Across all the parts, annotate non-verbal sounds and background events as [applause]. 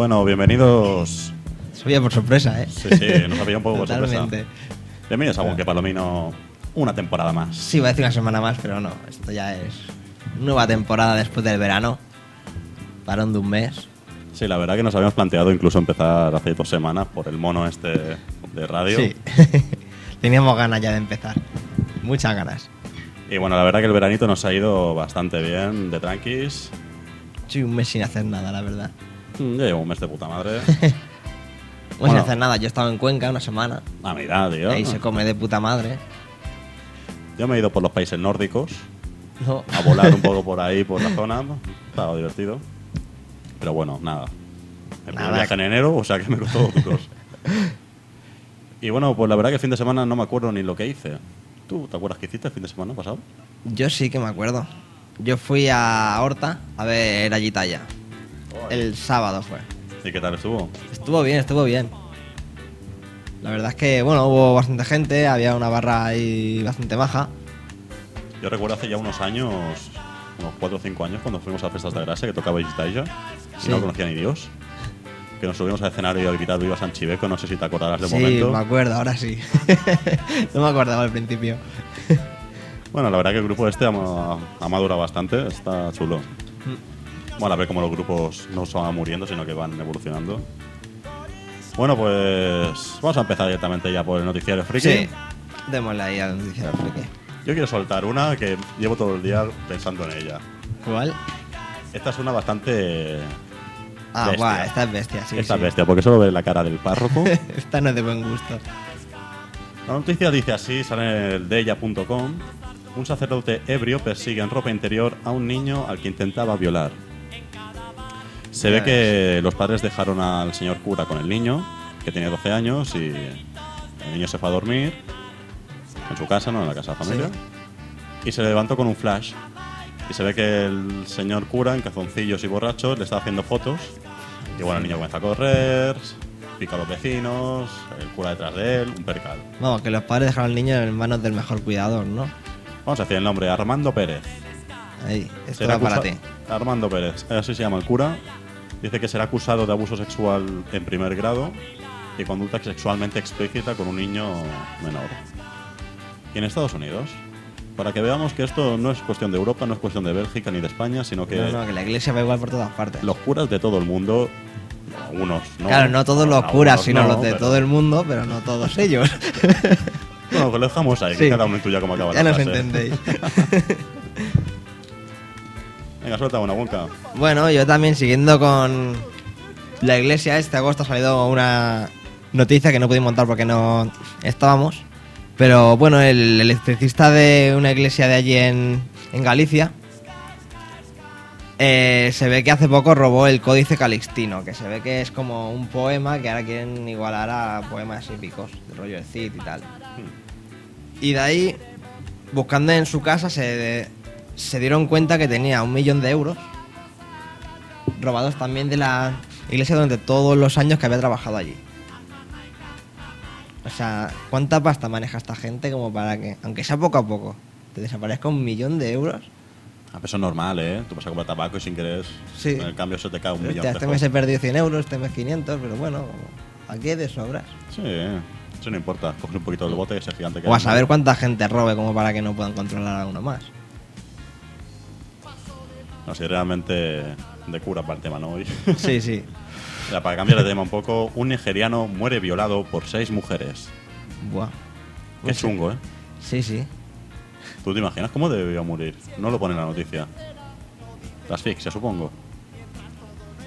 Bueno, bienvenidos. Se veía por sorpresa, ¿eh? Sí, sí, nos había un poco por sorpresa. Totalmente. Bienvenidos a Wonky Palomino, una temporada más. Sí, iba a decir una semana más, pero no. Esto ya es nueva temporada después del verano. Parón de un mes. Sí, la verdad que nos habíamos planteado incluso empezar hace dos semanas por el mono este de radio. Sí. [laughs] Teníamos ganas ya de empezar. Muchas ganas. Y bueno, la verdad que el veranito nos ha ido bastante bien, de tranquis. Sí, un mes sin hacer nada, la verdad. Ya llevo un mes de puta madre. Mes [laughs] Bueno. sin hacer nada. Yo he estado en Cuenca una semana. Ah, mira, tío. Ahí se come de puta madre. Yo me he ido por los países nórdicos No. a volar un poco [laughs] por ahí, por la zona. Estaba divertido. Pero bueno, nada. El primer viaje en enero, o sea que me costó dos duros. [laughs] Y bueno, pues la verdad que el fin de semana no me acuerdo ni lo que hice. ¿Tú te acuerdas qué hiciste el fin de semana pasado? Yo sí que me acuerdo. Yo fui a Horta a ver a Gitaya. El sábado fue. ¿Y qué tal estuvo? Estuvo bien, estuvo bien. La verdad es que, bueno, hubo bastante gente, había una barra ahí bastante maja. Yo recuerdo hace ya unos años, unos 4 o 5 años, cuando fuimos a Festas de Gracia, que tocaba Gitailla, y Sí. no conocía ni Dios. Que nos subimos al escenario y a gritar Viva San Chiveco, no sé si te acordarás de sí, momento. me acuerdo, ahora sí. [laughs] no me acordaba al principio. Bueno, la verdad que el grupo este ha madurado bastante, está chulo. Bueno, a ver cómo los grupos no se van muriendo, sino que van evolucionando. Bueno, pues vamos a empezar directamente ya por el noticiario friki. Sí, démosle ahí a la noticia del friki. Yo quiero soltar una que llevo todo el día pensando en ella. ¿Cuál? Esta es una bastante... Ah, Bestia. guau, esta es bestia, sí. esta sí. bestia, porque solo ve la cara del párroco. [laughs] esta no es de buen gusto. La noticia dice así, sale en el deya.com. Un sacerdote ebrio persigue en ropa interior a un niño al que intentaba violar. Se ve que los padres dejaron al señor cura con el niño, que tenía 12 años, y el niño se fue a dormir en su casa, no en la casa de la familia, y se levantó con un flash. Y se ve que el señor cura, en calzoncillos y borrachos, le estaba haciendo fotos. Y bueno, el niño comienza a correr, pica a los vecinos, el cura detrás de él, un percal. Vamos, que los padres dejaron al niño en manos del mejor cuidador, ¿no? Vamos a decir el nombre, Armando Pérez. Ahí, esto va para ti. Armando Pérez, así se llama el cura. Dice que será acusado de abuso sexual en primer grado y conducta sexualmente explícita con un niño menor. Y en Estados Unidos, para que veamos que esto no es cuestión de Europa, no es cuestión de Bélgica ni de España, sino que No, no, que la iglesia va igual por todas partes. los curas de todo el mundo, algunos no. claro, no todos los curas, sino no, los de pero- todo el mundo, pero no todos ellos. [laughs] Bueno, pues lo dejamos ahí, que Sí. cada uno intuya cómo acaba ya la nos frase. entendéis. [laughs] Venga, suelta una bonca. Bueno, yo también siguiendo con la iglesia, este agosto ha salido una noticia que no pudimos montar porque no estábamos. Pero bueno, el electricista de una iglesia de allí en, en Galicia eh, se ve que hace poco robó el Códice Calixtino, que se ve que es como un poema que ahora quieren igualar a poemas épicos, de rollo de Cid y tal. Y de ahí, buscando en su casa, se, se dieron cuenta que tenía un millón de euros robados también de la iglesia durante todos los años que había trabajado allí. O sea, ¿cuánta pasta maneja esta gente como para que, aunque sea poco a poco, te desaparezca un millón de euros? A eso es normal, ¿eh? Tú vas a comprar tabaco y sin querer, Sí. en el cambio se te cae un millón Hostia, de este mes he perdido 100 euros, este mes 500, pero bueno, aquí de sobras. Sí, eso no importa. Coges un poquito del bote ese gigante que O a saber cuánta gente robe como para que no puedan controlar a uno más. No sé, realmente de cura para el tema, ¿no? Hoy. [laughs] Sí, sí. Mira, para cambiar de tema un poco, un nigeriano muere violado por seis mujeres. Buah. Qué chungo, ¿eh? Sí, sí. ¿Tú te imaginas cómo debió morir? No lo pone en la noticia. La asfixia, supongo.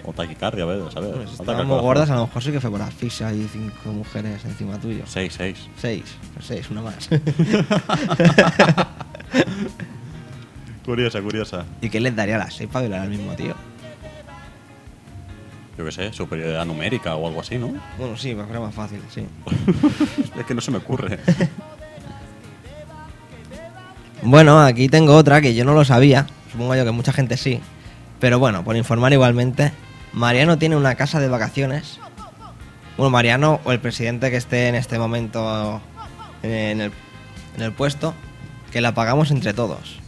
O taquicardia, a ver, ¿sabes? Pues estábamos corazón. gordas, a lo mejor sí que fue por asfixia y cinco mujeres encima tuyo. Seis, seis. Seis, pues seis, una más. [laughs] [laughs] Curiosa, curiosa. ¿Y qué les daría a las seis para violar al mismo tío? Yo qué sé, superioridad numérica o algo así, ¿no? Bueno, sí, era más fácil, sí. [laughs] es que no se me ocurre. [laughs] Bueno, aquí tengo otra que yo no lo sabía. Supongo yo que mucha gente sí. Pero bueno, por informar igualmente, Mariano tiene una casa de vacaciones. Bueno, Mariano o el presidente que esté en este momento en el, en el puesto, que la pagamos entre todos.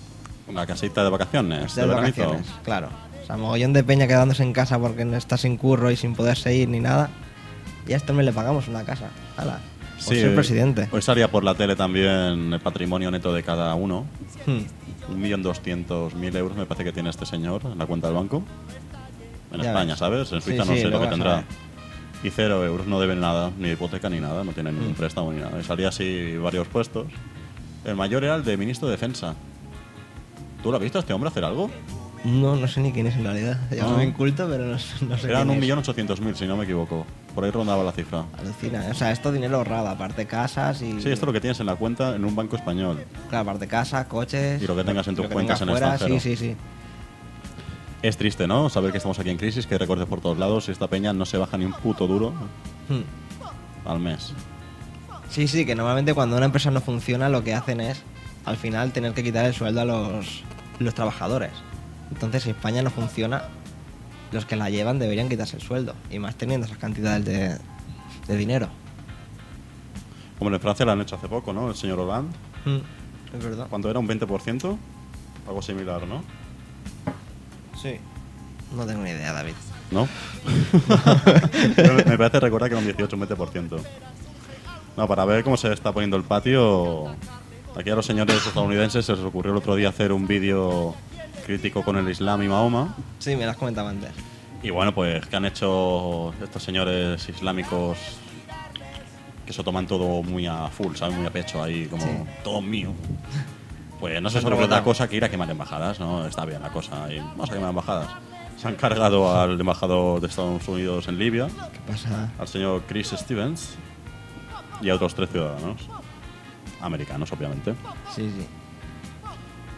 Una casita de vacaciones, de, vacaciones, claro. O sea, mogollón de peña quedándose en casa porque no está sin curro y sin poderse ir ni nada. Y a este hombre le pagamos una casa. Hala. Por Sí, ser presidente. Hoy salía por la tele también el patrimonio neto de cada uno. Hmm. Un millón doscientos mil euros me parece que tiene este señor en la cuenta del banco. En Ya España, ves. ¿sabes? En Sí, Suiza no sí, sé lo lo que tendrá. Y cero euros, no deben nada, ni hipoteca ni nada, no tienen ningún Mm. préstamo ni nada. Y salía así varios puestos. El mayor era el de ministro de Defensa. ¿Tú lo has visto a este hombre hacer algo? No, no sé ni quién es en realidad. Ya No. me inculto, pero no, sé- no sé Eran quién un es. millón ochocientos mil, si no me equivoco. Por ahí rondaba la cifra. Alucina. O sea, esto dinero ahorrado, aparte casas y. Sí, esto es lo que tienes en la cuenta en un banco español. Claro, aparte casas, coches. Y lo que tengas en tus cuentas en fuera, extranjero. Sí, sí, sí. Es triste, ¿no? Saber que estamos aquí en crisis, que recortes por todos lados y esta peña no se baja ni un puto duro Hmm. al mes. Sí, sí, que normalmente cuando una empresa no funciona lo que hacen es al final tener que quitar el sueldo a los, los trabajadores. Entonces, si España no funciona, los que la llevan deberían quitarse el sueldo. Y más teniendo esas cantidades de, de dinero. Como en Francia lo han hecho hace poco, ¿no? El señor Hollande. Es verdad. ¿Cuánto era? ¿Un 20%? Algo similar, ¿no? Sí. No tengo ni idea, David. ¿No? [laughs] Me parece recordar que era un 18, un 20%. No, para ver cómo se está poniendo el patio, aquí a los señores estadounidenses se les ocurrió el otro día hacer un vídeo crítico con el Islam y Mahoma. Sí, me lo has comentado antes. Y bueno, pues que han hecho estos señores islámicos que se toman todo muy a full, ¿sabes? Muy a pecho ahí, como Sí. todo mío. Pues no Se sobre otra cosa que ir a quemar embajadas, ¿no? Está bien la cosa. Y vamos a quemar embajadas. Se han cargado al embajador de Estados Unidos en Libia, ¿Qué pasa? al señor Chris Stevens y a otros tres ciudadanos. Americanos, obviamente. Sí, sí.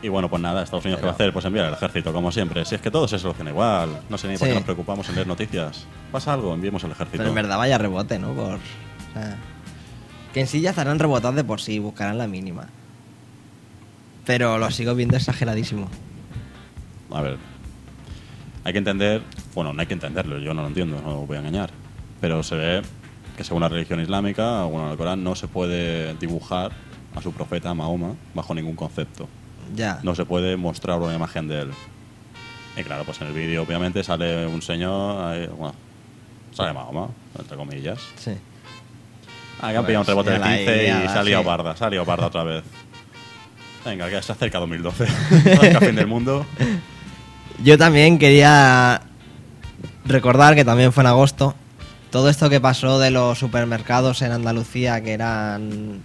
Y bueno, pues nada, Estados Unidos, ¿qué va a Pero- hacer? Pues enviar al ejército, como siempre. Si es que todo se soluciona igual. No sé ni por Sí. qué nos preocupamos en leer noticias. ¿Pasa algo? Enviemos al ejército. Pero en verdad vaya rebote, ¿no? Por, o sea, que en sí ya estarán rebotados de por sí, buscarán la mínima. Pero lo sigo viendo exageradísimo. A ver. Hay que entender. Bueno, no hay que entenderlo, yo no lo entiendo, no os voy a engañar. Pero se ve que según la religión islámica, bueno, el Corán no se puede dibujar a su profeta Mahoma bajo ningún concepto. Ya. No se puede mostrar una imagen de él. Y claro, pues en el vídeo obviamente sale un señor, bueno, sale Mahoma, entre comillas. Sí. Ah, que han Pues, pillado un rebote del ya la 15 y idea, liado sí. ha liado parda otra vez. [laughs] Venga, que se acerca 2012. Acerca fin del mundo. Yo también quería recordar que también fue en agosto. Todo esto que pasó de los supermercados en Andalucía que eran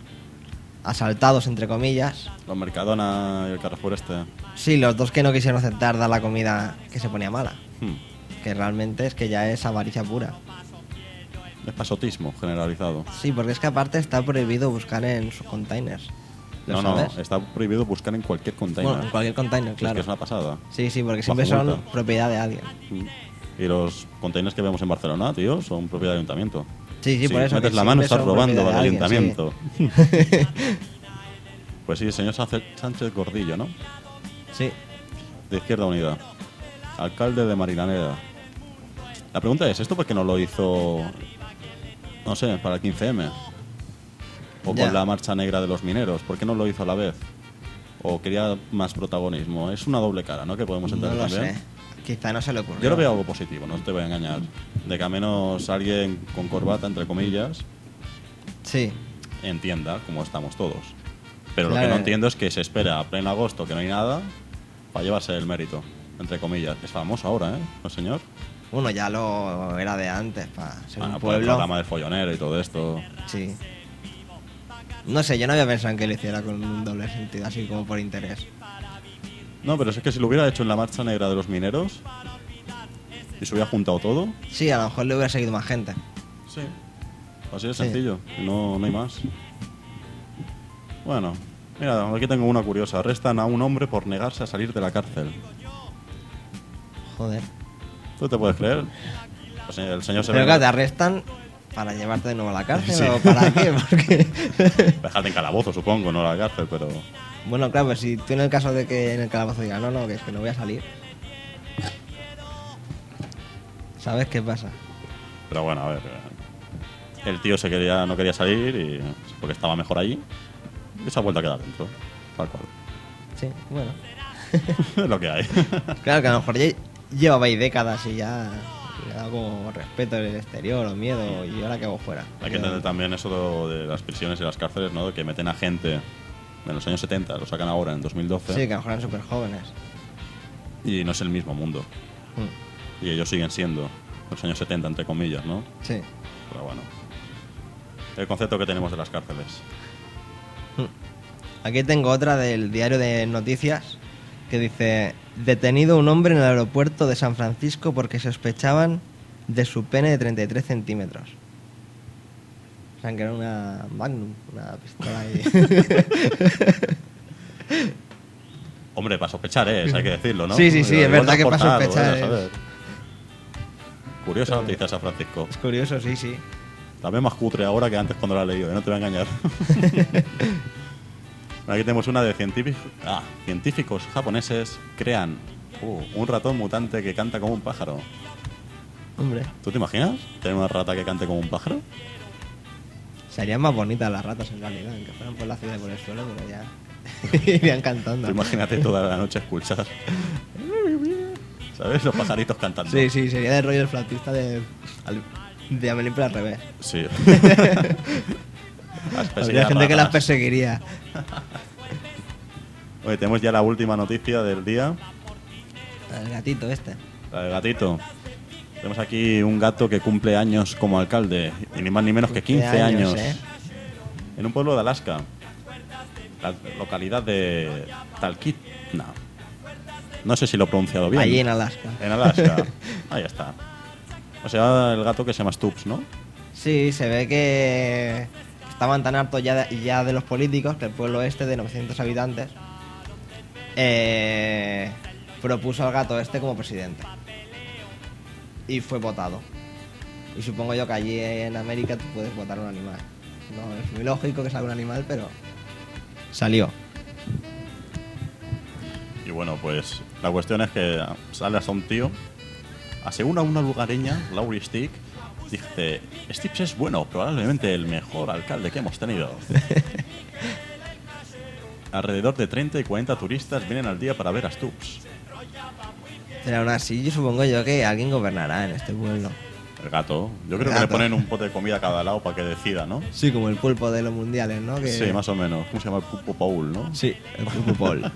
asaltados, entre comillas. Los Mercadona y el Carrefour este. Sí, los dos que no quisieron aceptar dar la comida que se ponía mala. Hmm. Que realmente es que ya es avaricia pura. Es pasotismo generalizado. Sí, porque es que aparte está prohibido buscar en sus containers. ¿Lo no, sabes? no, está prohibido buscar en cualquier container. Bueno, en cualquier container, Es claro. que es una pasada. Sí, sí, porque siempre Bajo son multa. propiedad de alguien. Hmm. Y los containers que vemos en Barcelona, tío, son propiedad del ayuntamiento. Sí, sí, por eso. metes la mano, estás robando al ayuntamiento. [laughs] pues sí, el señor Sánchez Gordillo, ¿no? Sí. de Izquierda Unida, alcalde de Marilaneda. La pregunta es, ¿esto por qué no lo hizo, no sé, para el 15M? O Ya. con la marcha negra de los mineros, ¿por qué no lo hizo a la vez? ¿O quería más protagonismo? Es una doble cara, ¿no? Que podemos No entender lo también. sé. Quizá no se le ocurrió. Yo lo veo algo positivo, no te voy a engañar. De que al menos alguien con corbata, entre comillas, Sí. entienda cómo estamos todos. Pero lo que no entiendo es que se espera a pleno agosto, que no hay nada, para llevarse el mérito, entre comillas. Es famoso ahora, ¿eh? ¿No, señor? Bueno, ya lo era de antes, para ser Bueno, un por el pueblo. programa de follonero y todo esto. Sí. No sé, yo no había pensado en que lo hiciera con un doble sentido, así como por interés. No, pero es que si lo hubiera hecho en la marcha negra de los mineros y se hubiera juntado todo, Sí, a lo mejor le hubiera seguido más gente. sí. Así de Sí. sencillo, no, no hay más. Bueno, mira, aquí tengo una curiosa. Arrestan a un hombre por negarse a salir de la cárcel. Joder. ¿Tú te puedes creer? Pues el señor se Pero claro, te arrestan para llevarte de nuevo a la cárcel [laughs] Sí. o para qué, porque... Dejarte en calabozo, supongo, no a la cárcel, pero... bueno, claro, si tú en el caso de que en el calabozo diga, no, no, que es que no voy a salir. ¿Sabes qué pasa? Pero bueno, a ver. eh, El tío se quería, no quería salir y, porque estaba mejor allí. Y se ha vuelto a quedar dentro. Tal cual. Sí, bueno. es [laughs] lo que hay. [laughs] Claro que a lo mejor ya llevabais décadas y ya le da como respeto el exterior o miedo y ahora que hago fuera. hay que entender también eso de, las prisiones y las cárceles, ¿no? Que meten a gente de los años 70, lo sacan ahora en 2012. Sí, que a lo mejor eran súper jóvenes. Y no es el mismo mundo. Mm, Y ellos siguen siendo los años 70, entre comillas, ¿no? Sí. Pero bueno. El concepto que tenemos de las cárceles. Aquí tengo otra del diario de noticias que dice, detenido un hombre en el aeropuerto de San Francisco porque sospechaban de su pene de 33 centímetros. Sea, que era una Magnum, una pistola ahí. [laughs] Hombre, para sospechar es, hay que decirlo, ¿no? Sí, sí, sí, es verdad que para sospechar es. saber. Curiosa noticia San Francisco. es curioso, sí, sí. También más cutre ahora que antes cuando la he leído, ¿eh? no te voy a engañar. [laughs] Aquí tenemos una de científicos, ah, científicos japoneses crean uh, un ratón mutante que canta como un pájaro. Hombre, ¿Tú te imaginas tener una rata que cante como un pájaro? Serían más bonitas las ratas en realidad, aunque fueran por la ciudad y por el suelo, pero ya [laughs] irían cantando. Tú imagínate toda la noche escuchar. ¿Sabes? Los pajaritos cantando. Sí, sí, sería del rollo del flautista de, de Amelín pero al revés. Sí. [laughs] Habría gente que las perseguiría. Oye, tenemos ya la última noticia del día. El gatito este. La del gatito. Tenemos aquí un gato que cumple años como alcalde, y ni más ni menos que 15 15 años. años, ¿eh? En un pueblo de Alaska. La localidad de Talkeetna. No sé si lo he pronunciado bien. Allí en Alaska. En Alaska. [laughs] Ahí está. O sea, el gato que se llama Stubbs, ¿no? Sí, se ve que estaban tan hartos ya de, ya de los políticos que el pueblo este de 900 habitantes eh, propuso al gato este como presidente. Y fue votado. Y supongo yo que allí en América tú puedes votar a un animal. No es muy lógico que salga un animal, pero salió. Y bueno, pues la cuestión es que sale hasta un tío, asegura una lugareña, Laurie Stick, dice, Stips es bueno, probablemente el mejor alcalde que hemos tenido. [laughs] Alrededor de 30 y 40 turistas vienen al día para ver a Stubbs. Pero aún así, yo supongo yo que alguien gobernará en este pueblo. El gato. Yo creo que le gato. ponen un pote de comida a cada lado para que decida, ¿no? Sí, como el pulpo de los mundiales, ¿no? Que- Sí, más o menos. ¿Cómo se llama el Pupo Paul, no? Sí, el pulpo Paul.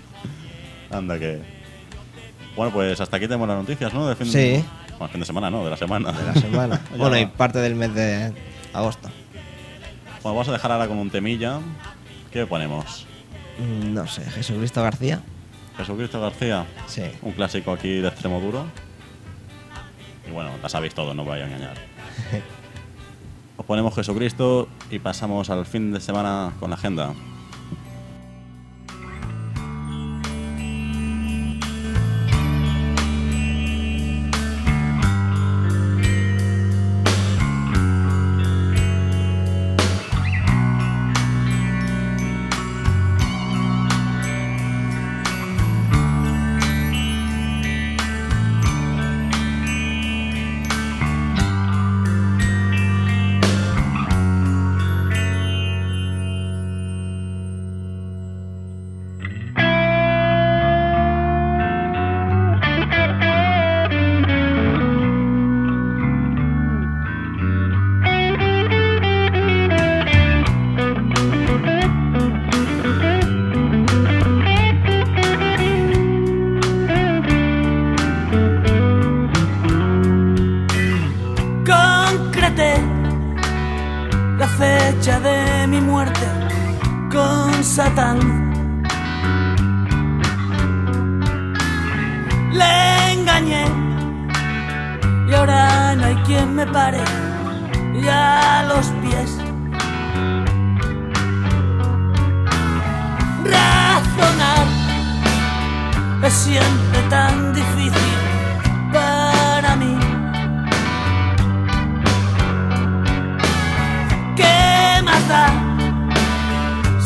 [laughs] Anda que... Bueno, pues hasta aquí tenemos las noticias, ¿no? Del fin Sí. Bueno, fin de semana, ¿no? De la semana. de la semana. [laughs] Ya bueno, va. y parte del mes de agosto. Bueno, vamos a dejar ahora con un temilla. ¿Qué ponemos? Mm, No sé, Jesucristo García. Jesucristo García, Sí. un clásico aquí de extremo duro. Y bueno, la sabéis todo, no os vaya a engañar. [laughs] Os ponemos Jesucristo y pasamos al fin de semana con la agenda.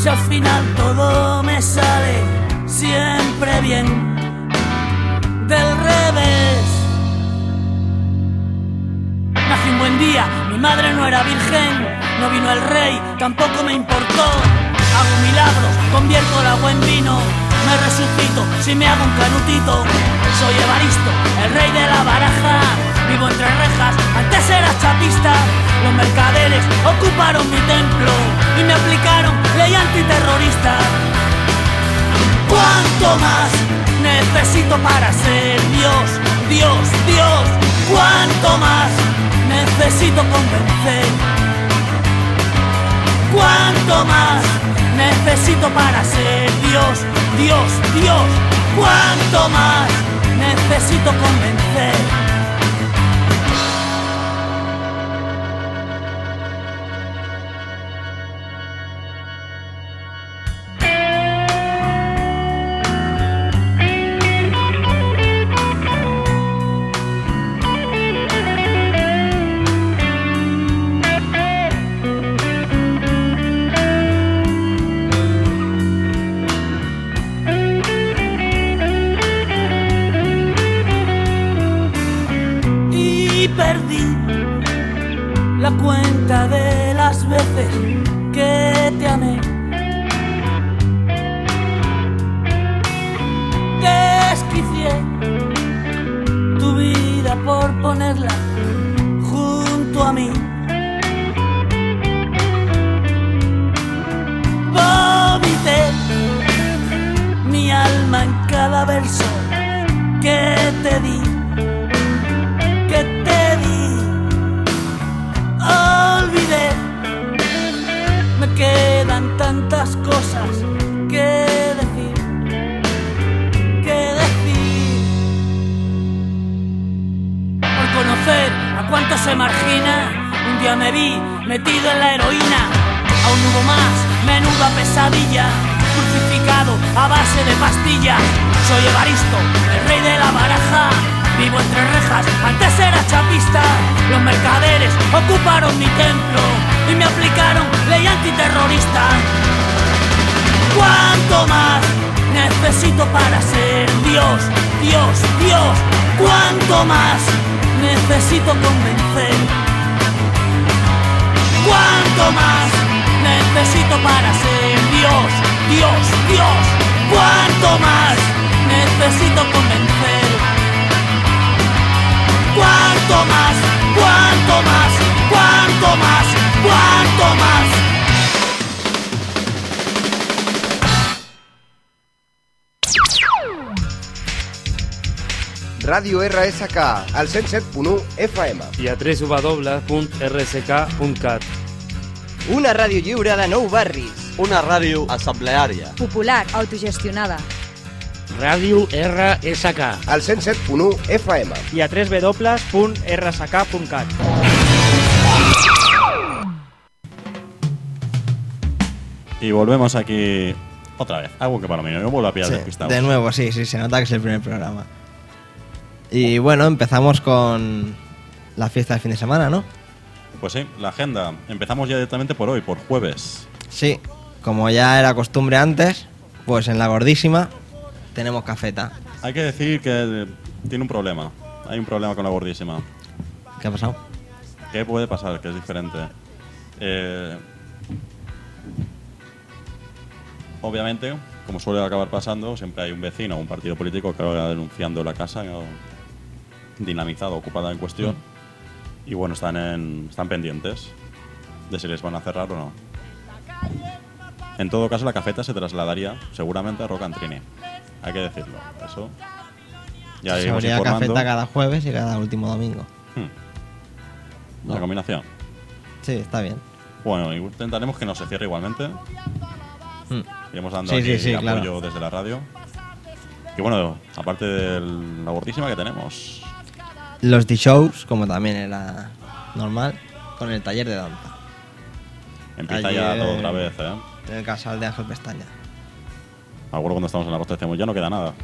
Si al final todo me sale siempre bien? Del revés. Nací un buen día, mi madre no era virgen, no vino el rey, tampoco me importó. Hago milagros, convierto el agua en vino, resucito si me hago un canutito. Soy Evaristo, el rey de la baraja, vivo entre rejas, antes era chapista. Los mercaderes ocuparon mi templo y me aplicaron ley antiterrorista. ¿Cuánto más necesito para ser Dios? Dios, Dios, ¿cuánto más necesito convencer? ¿Cuánto más necesito para ser Dios? Dios, Dios, ¿cuánto más necesito convencer? Los mercaderes ocuparon mi templo y me aplicaron ley antiterrorista. ¿Cuánto más necesito para ser Dios? Dios, Dios, ¿cuánto más necesito convencer? ¿Cuánto más necesito para ser Dios? Dios, Dios, ¿cuánto más necesito convencer? ¿Cuánto más? ¿Cuánto más? ¿Cuánto más? ¿Cuánto más? Ràdio RSK, al 107.1 FM. i a www.rsk.cat. Una ràdio lliure de nou barris. Una ràdio assembleària. Popular, autogestionada. Ràdio RSK. Al 107.1 FM. i a www.rsk.cat. Y volvemos aquí otra vez. Algo que para mí no me vuelvo a pillar Sí, despistado. de nuevo, sí, sí, se nota que es el primer programa. Y bueno, empezamos con la fiesta del fin de semana, ¿no? Pues sí, la agenda. Empezamos ya directamente por hoy, por jueves. Sí, como ya era costumbre antes, pues en la gordísima tenemos cafeta. Hay que decir que eh, tiene un problema. Hay un problema con la gordísima. ¿Qué ha pasado? ¿Qué puede pasar? Que es diferente. Eh, obviamente, como suele acabar pasando, siempre hay un vecino o un partido político que acaba denunciando la casa dinamizada, ocupada en cuestión. Y bueno, están, en, están pendientes de si les van a cerrar o no. En todo caso, la cafeta se trasladaría seguramente a Rocantrini. Hay que decirlo. Eso ya se abría cafeta cada jueves y cada último domingo. La combinación. Sí, está bien. Bueno, intentaremos que no se cierre igualmente. Mm. Iremos dando Sí, aquí sí, sí, apoyo claro. desde la radio. Y bueno, aparte de la gordísima que tenemos. Los D-Shows, como también era normal, con el taller de danza. Empieza Ayer- ya todo otra vez, ¿eh? En el casal de Ángel Pestaña. Acuerdo cuando estábamos en la costa decíamos, ya no queda nada.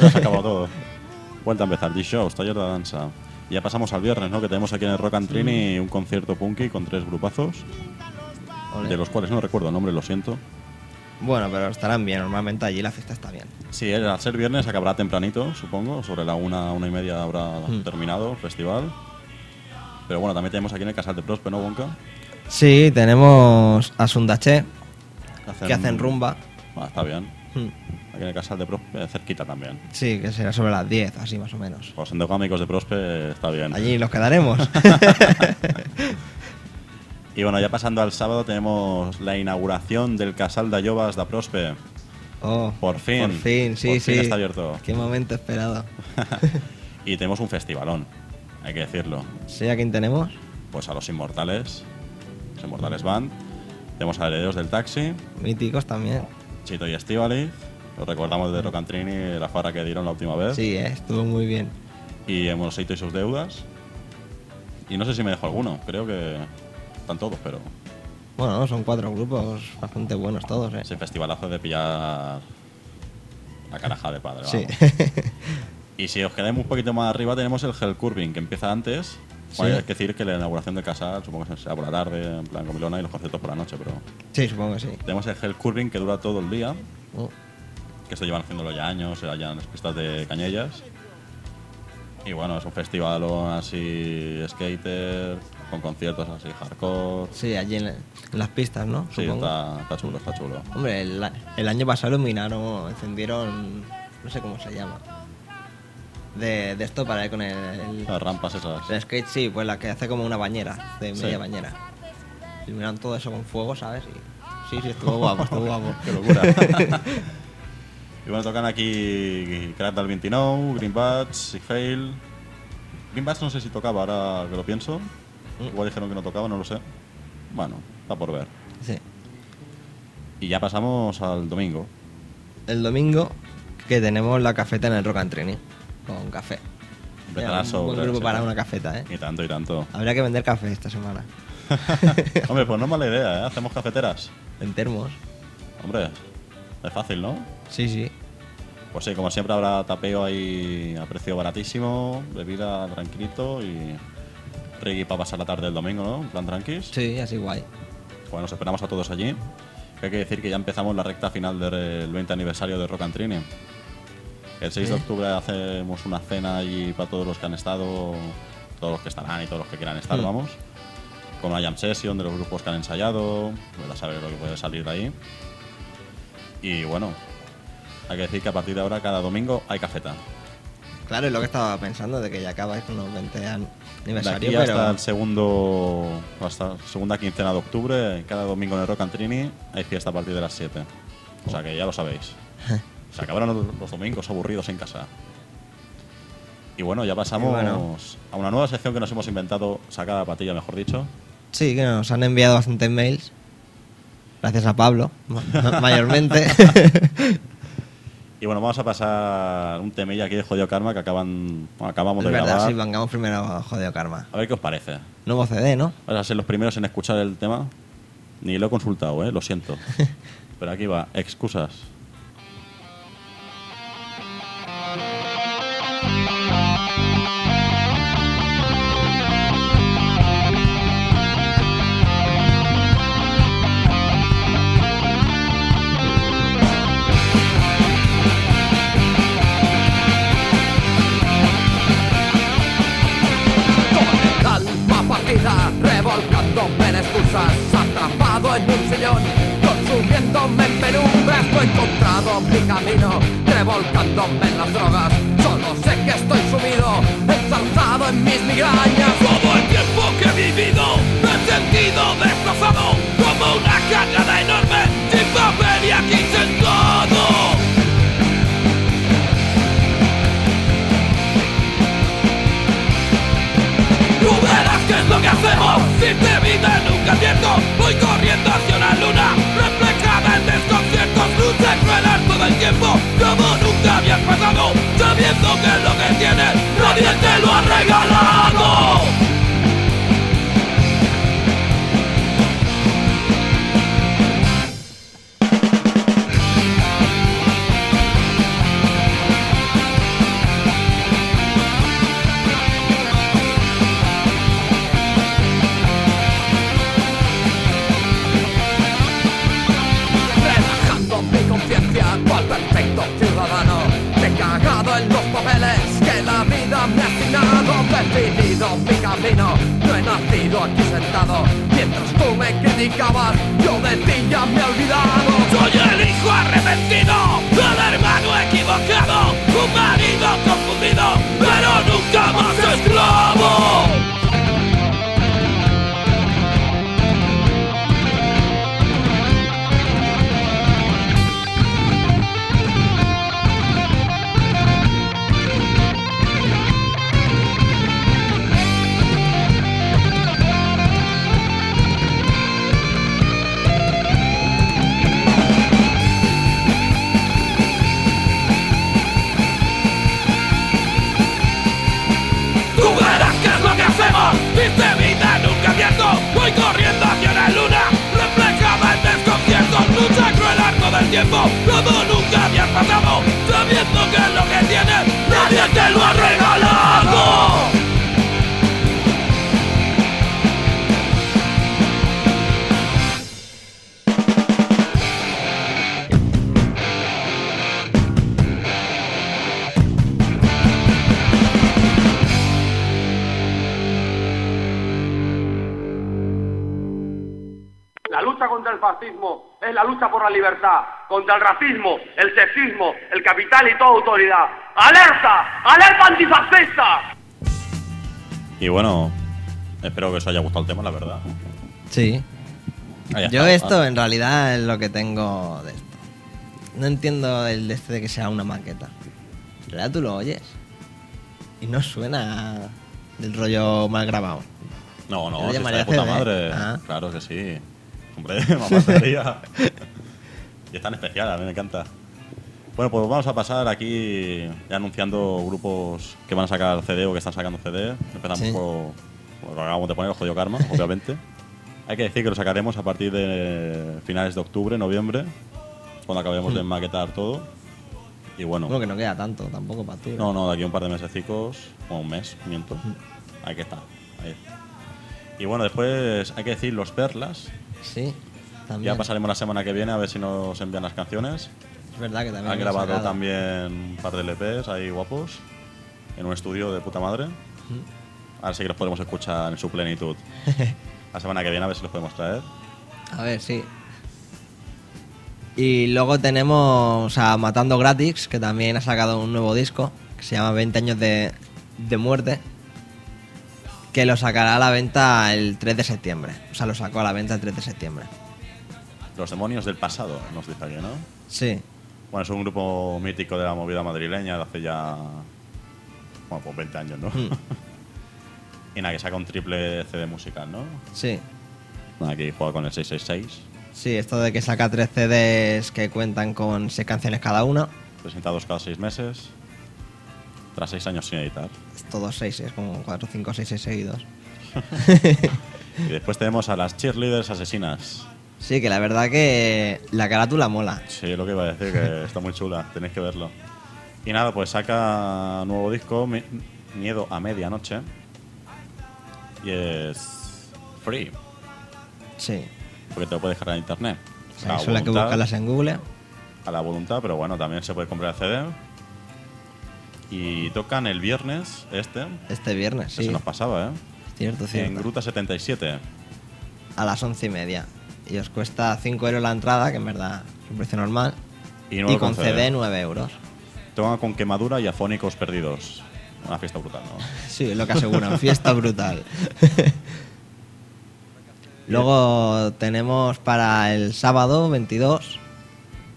Ya se ha acabado todo. [laughs] Vuelta a empezar, D-Shows, taller de danza. Y ya pasamos al viernes, ¿no? Que tenemos aquí en el Rock and Trini un concierto punky con tres grupazos, Ole. de los cuales no recuerdo el nombre, lo siento. Bueno, pero estarán bien. Normalmente allí la fiesta está bien. Sí, al ser viernes acabará tempranito, supongo. Sobre la una, una y media habrá Mm. terminado el festival. Pero bueno, también tenemos aquí en el Casal de Prospe, ¿no, Bonca? Sí, tenemos a Sundache, Que que hacen rumba. Ah, está bien. Mm. Aquí en el Casal de Prospe, cerquita también. Sí, que será sobre las 10, así más o menos. Los endogámicos de Prospe está bien. Allí nos quedaremos. [laughs] Y bueno, ya pasando al sábado tenemos la inauguración del Casal de Ayovas de Prospe. Oh, Por fin. Por fin, sí, Por sí. fin está abierto. Qué momento esperado. [laughs] Y tenemos un festivalón, hay que decirlo. ¿Sí? ¿A quién tenemos? Pues a los Inmortales, los Inmortales Band. Tenemos a Herederos del Taxi, Míticos también. Chito y Estivali. Los recordamos de Rock and Trini, la farra que dieron la última vez. Sí, eh, estuvo muy bien. Y Monosito y sus deudas. Y no sé si me dejo alguno, creo que están todos, pero Bueno, son cuatro grupos bastante buenos todos, ¿eh? ese festivalazo de pillar la caraja de padre. Sí. vamos. [laughs] Y si os quedáis un poquito más arriba, tenemos el Hell Curving, que empieza antes. Bueno, hay que decir que la inauguración de casa, supongo que será por la tarde, en plan comilona, y los conciertos por la noche, pero sí, supongo que sí. tenemos el Hell Curving que dura todo el día, Oh, que esto llevan haciéndolo ya años, allá en las pistas de Cañellas. Y bueno, es un festival así skater, con conciertos así hardcore. Sí, allí en, en las pistas, ¿no? Sí, Supongo. está, está chulo, está chulo. Hombre, el, el año pasado iluminaron, encendieron, no sé cómo se llama. De, de esto para ir con el, el, Las rampas esas. el skate, sí, pues la que hace como una bañera, de Sí. media bañera. Iluminaron todo eso con fuego, ¿sabes? Y, sí, sí, estuvo [laughs] guapo, estuvo guapo. Qué locura. [laughs] y bueno, tocan aquí Crack del 29, Green Bats, Sick Fail. Green Bats no sé si tocaba, ahora que lo pienso. Mm. Igual dijeron que no tocaba, no lo sé. Bueno, está por ver. Sí. Y ya pasamos al domingo. El domingo que tenemos la cafeta en el Rock and Trini, con café. Un sobre, buen grupo para una cafeta, ¿eh? Y tanto, y tanto. Habría que vender café esta semana. [laughs] Hombre, pues no es mala idea, ¿eh? Hacemos cafeteras. En termos. Hombre, es fácil, ¿no? Sí, sí. Pues sí, como siempre habrá tapeo ahí a precio baratísimo, bebida tranquilito y reggae para pasar la tarde del domingo, ¿no? En plan tranquis. Sí, así guay. Bueno, nos esperamos a todos allí. Que hay que decir que ya empezamos la recta final del 20 aniversario de Rock and Trini. El 6 de octubre hacemos una cena allí para todos los que han estado, todos los que estarán y todos los que quieran estar, Mm. vamos. Con una jam session de los grupos que han ensayado, pues a saber lo que puede salir de ahí. Y bueno, hay que decir que a partir de ahora cada domingo hay cafeta. Claro, es lo que estaba pensando, de que ya acabáis con los 20 an- De aquí pero... hasta el segundo, hasta la segunda quincena de octubre, cada domingo en el Rock and Trini hay fiesta a partir de las 7. O sea que ya lo sabéis. [laughs] Se acabaron los, domingos aburridos en casa. Y bueno, ya pasamos bueno. a una nueva sección que nos hemos inventado, sacada de patilla, mejor dicho. Sí, que nos han enviado bastantes mails. Gracias a Pablo, ma- ma- mayormente. [laughs] Y bueno, vamos a pasar un temilla aquí de Jodido Karma que acaban, bueno, acabamos es de verdad, grabar. sí, vengamos primero a Jodido Karma. A ver qué os parece. Nuevo CD, ¿no? Vais a ser los primeros en escuchar el tema. Ni lo he consultado, ¿eh? lo siento. [laughs] Pero aquí va, excusas. Atrapado en un sillón, consumiéndome en penumbras, no he encontrado mi camino, revolcándome en las drogas, solo sé que estoy sumido, ensalzado en mis migrañas. Todo el tiempo que he vivido, me he sentido destrozado, como una cagada enorme, sin papel y aquí tiempo como nunca habías pasado, sabiendo que lo que tienes nadie te lo ha regalado. Contra el racismo, el sexismo, el capital y toda autoridad. ¡Alerta! ¡Alerta antifascista! Y bueno, espero que os haya gustado el tema, la verdad. Sí. Ahí Yo está. esto en realidad es lo que tengo de esto. No entiendo el de este de que sea una maqueta. En realidad tú lo oyes. Y no suena del rollo mal grabado. No, no, si está de puta CD. madre. Ah. Claro que sí. Hombre, [laughs] mamá sería. [laughs] y es tan especial, a mí me encanta. Bueno, pues vamos a pasar aquí ya anunciando grupos que van a sacar CD o que están sacando CD. Empezamos Sí. por, por lo acabamos de poner, el Jodido Karma, [laughs] obviamente. Hay que decir que lo sacaremos a partir de finales de octubre, noviembre, cuando acabemos de maquetar todo. Y bueno, Bueno, que no queda tanto tampoco para ti. no, no, de aquí a un par de mesecicos, o un mes, miento. Ahí que está. Ahí. Y bueno, después hay que decir los perlas. Sí, también. Ya pasaremos la semana que viene a ver si nos envían las canciones. Es verdad que también. Han grabado sacado. también un par de LPs ahí guapos en un estudio de puta madre. Ahora sí que los podemos escuchar en su plenitud. [laughs] la semana que viene a ver si los podemos traer. A ver, sí. Y luego tenemos a Matando Gratis, que también ha sacado un nuevo disco, que se llama 20 años de, de muerte, que lo sacará a la venta el 3 de septiembre. O sea, lo sacó a la venta el 3 de septiembre. Los demonios del pasado, nos dice aquí, ¿no? Sí, Bueno, es un grupo mítico de la movida madrileña de hace ya. Bueno, pues 20 años, ¿no? Mm. [laughs] y nada, que saca un triple CD musical, ¿no? sí. Que juega con el 666, Sí, esto de que saca tres CDs que cuentan con seis canciones cada una. presentados cada seis meses, tras seis años sin editar. Es todos seis, es como 4, 5, 6, 6 seguidos. [laughs] Y después tenemos a las cheerleaders asesinas. Sí, que la verdad que la carátula mola. Sí, lo que iba a decir, que [laughs] está muy chula, tenéis que verlo. Y nada, pues saca nuevo disco, Mi- Miedo a Medianoche. Y es free, Sí. porque te lo puedes dejar en internet. Sea, A solo hay que buscarlas en Google. a la voluntad, pero bueno, también se puede comprar el CD. Y tocan el viernes este, Este viernes, que sí. se nos pasaba, ¿eh? Cierto, En cierto. Gruta 77. a las once y media. Y os cuesta 5 euros la entrada, que en verdad es un precio normal. Y, con CD 9 euros. Tocan con quemadura y afónicos perdidos. Una fiesta brutal, ¿no? [laughs] Sí, lo que aseguran. Fiesta brutal. [laughs] Luego tenemos para el sábado 22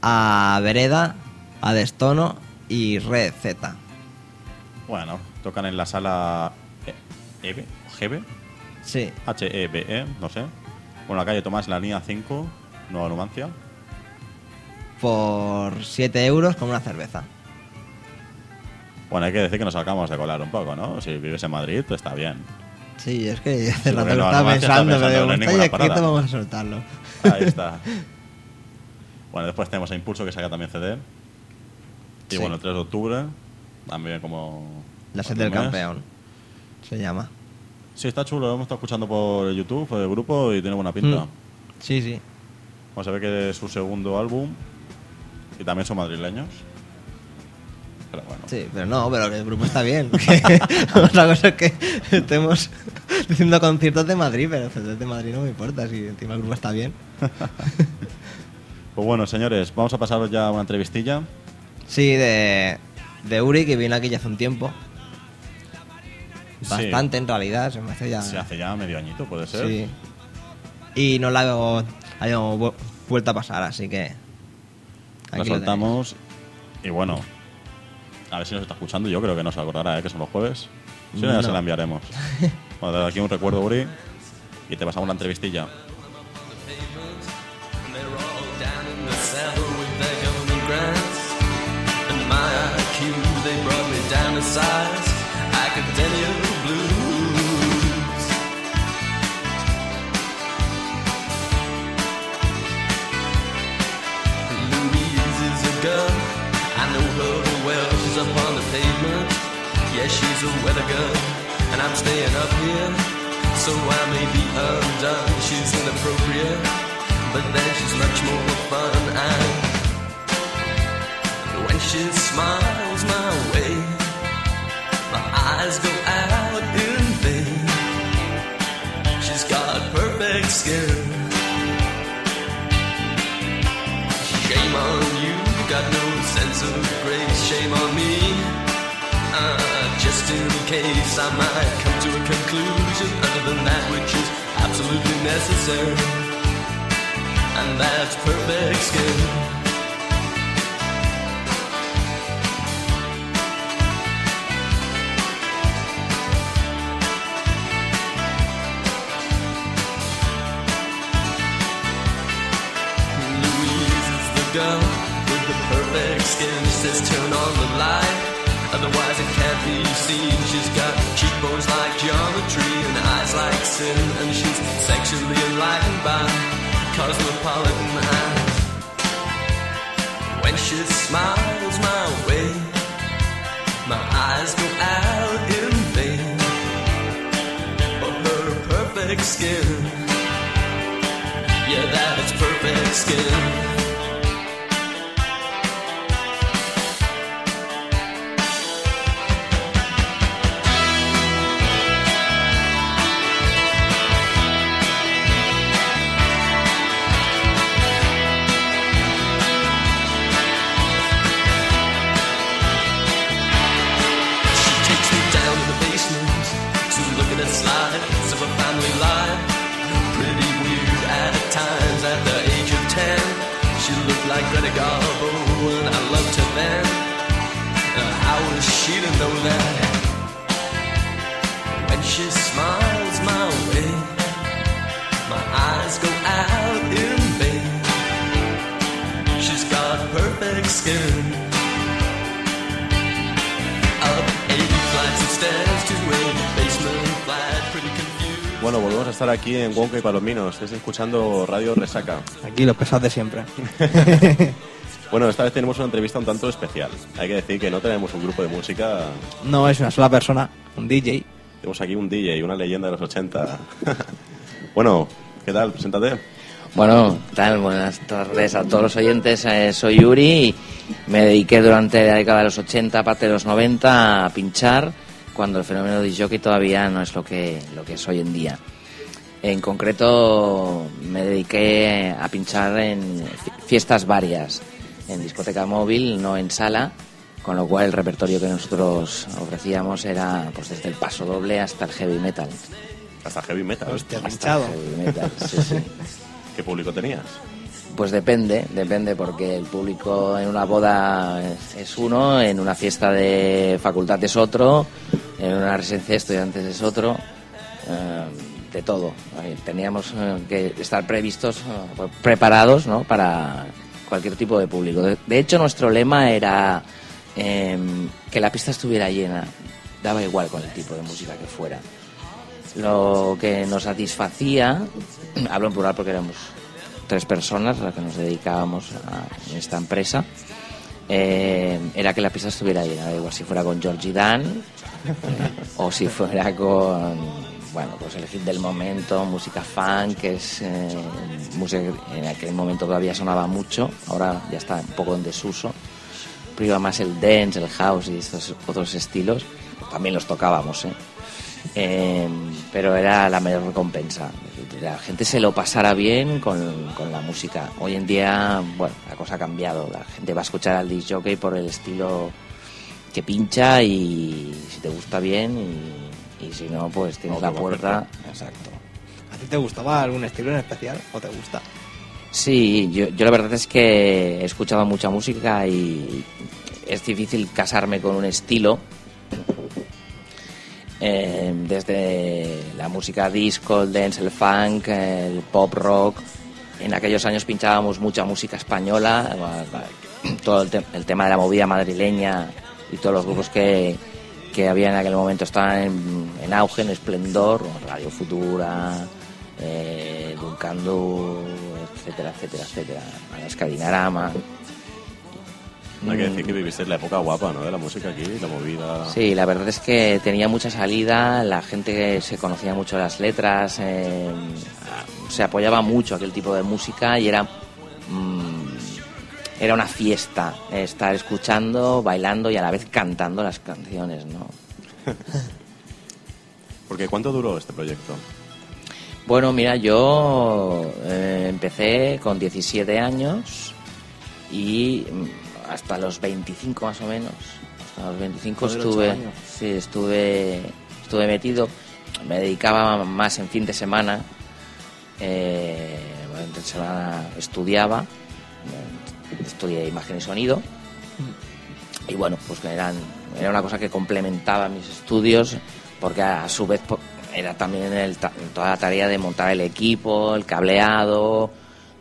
a Vereda, a Destono y Red Z. Bueno, tocan en la sala E- EVE, GB, Sí, H-E-B-E, E, no sé. Bueno, la calle Tomás, la línea 5, Nueva Numancia. por 7 euros con una cerveza. Bueno, hay que decir que nos acabamos de colar un poco, ¿no? Si vives en Madrid, pues está bien. Sí, es que hace rato estaba pensando, pero vamos a soltarlo. Ahí está. [laughs] bueno, después tenemos a Impulso que saca también CD. Y Sí. bueno, el 3 de octubre, también como. La sed del mes. campeón. Se llama. Sí, está chulo, lo hemos estado escuchando por YouTube, por el grupo, y tiene buena pinta. Mm. Sí, sí. Bueno, se ve que es su segundo álbum. Y también son madrileños. Pero bueno. Sí, pero no, pero el grupo está bien. [laughs] [laughs] Otra cosa es que estemos [laughs] diciendo conciertos de Madrid, pero conciertos de Madrid no me importa, si encima el grupo está bien. Pues bueno, señores, vamos a pasaros ya a una entrevistilla. Sí, de, de Uri, que vino aquí ya hace un tiempo. Sí. Bastante, en realidad, se me hace ya... Se hace ya medio añito, puede ser. Sí. Y no la hago- hayamos vu- vuelto a pasar, así que... La aquí lo soltamos. Y bueno, a ver si nos está escuchando. Yo creo que no se acordará, ¿eh? que son los jueves. Si no, ya No. se la enviaremos. [laughs] bueno, desde aquí un recuerdo, Uri. Y te pasamos la entrevistilla. And Yeah, she's a weather girl. And I'm staying up here. So I may be undone. She's inappropriate. But then she's much more fun. And when she smiles my way, my eyes go out in vain. She's got perfect skin. Case I might come to a conclusion other than that which is absolutely necessary. And that's perfect skin. Louise is the girl with the perfect skin. She says turn on the light, otherwise it can't be seen. She's got cheekbones like geometry and eyes like sin, and she's sexually enlightened by cosmopolitan eyes. When she smiles my way, my eyes go out in vain. But her perfect skin. Yeah, that's perfect skin. Greta Garbo and I loved her then. Uh, how was she to know that? When she smiles my way, my eyes go out in vain. She's got perfect skin. Bueno, volvemos a estar aquí en Wonka y Palominos. Estáis escuchando Radio Resaca. Aquí los pesados de siempre. [laughs] Bueno, esta vez tenemos una entrevista un tanto especial. Hay que decir que no tenemos un grupo de música. No es una sola persona, un DJ. Tenemos aquí un DJ, una leyenda de los 80. [laughs] bueno, ¿qué tal? Preséntate. Bueno, ¿qué tal? Buenas tardes a todos los oyentes. Eh, soy Yuri y me dediqué durante la década de los 80, parte de los 90, a pinchar cuando el fenómeno de jockey todavía no es lo que, lo que es hoy en día. En concreto, me dediqué a pinchar en fi- fiestas varias, en discoteca móvil, no en sala, con lo cual el repertorio que nosotros ofrecíamos era pues desde el paso doble hasta el heavy metal. Hasta heavy metal. Hostia, Hasta heavy metal, sí, sí. [laughs] ¿Qué público tenías? Pues depende, depende, porque el público en una boda es uno, en una fiesta de facultad es otro, en una residencia de estudiantes es otro, eh, de todo. Teníamos eh, que estar previstos, eh, preparados ¿no? para cualquier tipo de público. De, hecho, nuestro lema era em, que la pista estuviera llena, daba igual con el tipo de música que fuera. Lo que nos satisfacía, [clears throat] hablo en plural porque éramos tres personas las que nos dedicábamos a esta empresa, eh, era que la pista estuviera llena, igual si fuera con Georgie Dan eh, o si fuera con, bueno, pues el hit del momento, música funk, que es eh, música que en aquel momento todavía sonaba mucho, ahora ya está un poco en desuso, priva más el dance, el house y estos otros estilos, también los tocábamos, ¿eh? Eh, pero era la mayor recompensa. La gente se lo pasara bien con, con la música. Hoy en día, bueno, la cosa ha cambiado. La gente va a escuchar al disc jockey por el estilo que pincha y si te gusta bien y, y si no, pues tienes No, la puerta. Exacto. ¿A ti te gustaba algún estilo en especial o te gusta? Sí, yo, yo la verdad es que he escuchado mucha música y es difícil casarme con un estilo. Eh, desde la música disco, el dance, el funk, el pop rock. En aquellos años pinchábamos mucha música española, todo el, te- el tema de la movida madrileña y todos los grupos que, que había en aquel momento estaban en, auge, en esplendor, Radio Futura, eh, Duncando, etcétera, etcétera, etcétera, Alaska Dinarama. Hay que decir que viviste la época guapa, ¿no? De la música aquí, la movida. Sí, la verdad es que tenía mucha salida, la gente se conocía mucho las letras, eh, se apoyaba mucho aquel tipo de música y era, mm, era una fiesta estar escuchando, bailando y a la vez cantando las canciones, ¿no? [laughs] Porque ¿cuánto duró este proyecto? Bueno, mira, yo eh, empecé con 17 años y mm, hasta los 25 más o menos. Hasta los 25 Joder, ocho estuve, sí, estuve, estuve metido. Me dedicaba más en fin de semana. Eh, bueno, entre semana estudiaba, estudié imagen y sonido. Y bueno, pues eran, era una cosa que complementaba mis estudios, porque a, su vez po- era también el toda la tarea de montar el equipo, el cableado,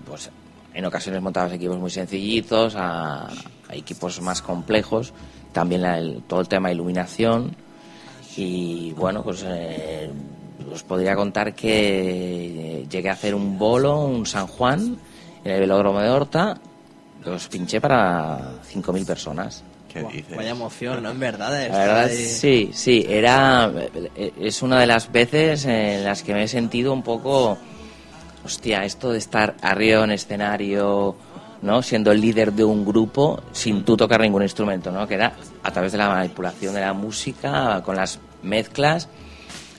pues en ocasiones montabas equipos muy sencillitos, a, a equipos más complejos, también la- el- todo el tema de iluminación. Y bueno, pues eh, os podría contar que llegué a hacer un bolo, un San Juan, en el velódromo de Horta, los pinché para 5.000 personas. ¿Qué dices? Vaya emoción, ¿no? En verdad. La verdad, ahí- sí, sí, era, es una de las veces en las que me he sentido un poco, hostia, esto de estar arriba en escenario, ¿no? Siendo el líder de un grupo sin tú tocar ningún instrumento, ¿no? Que era a través de la manipulación de la música, con las mezclas.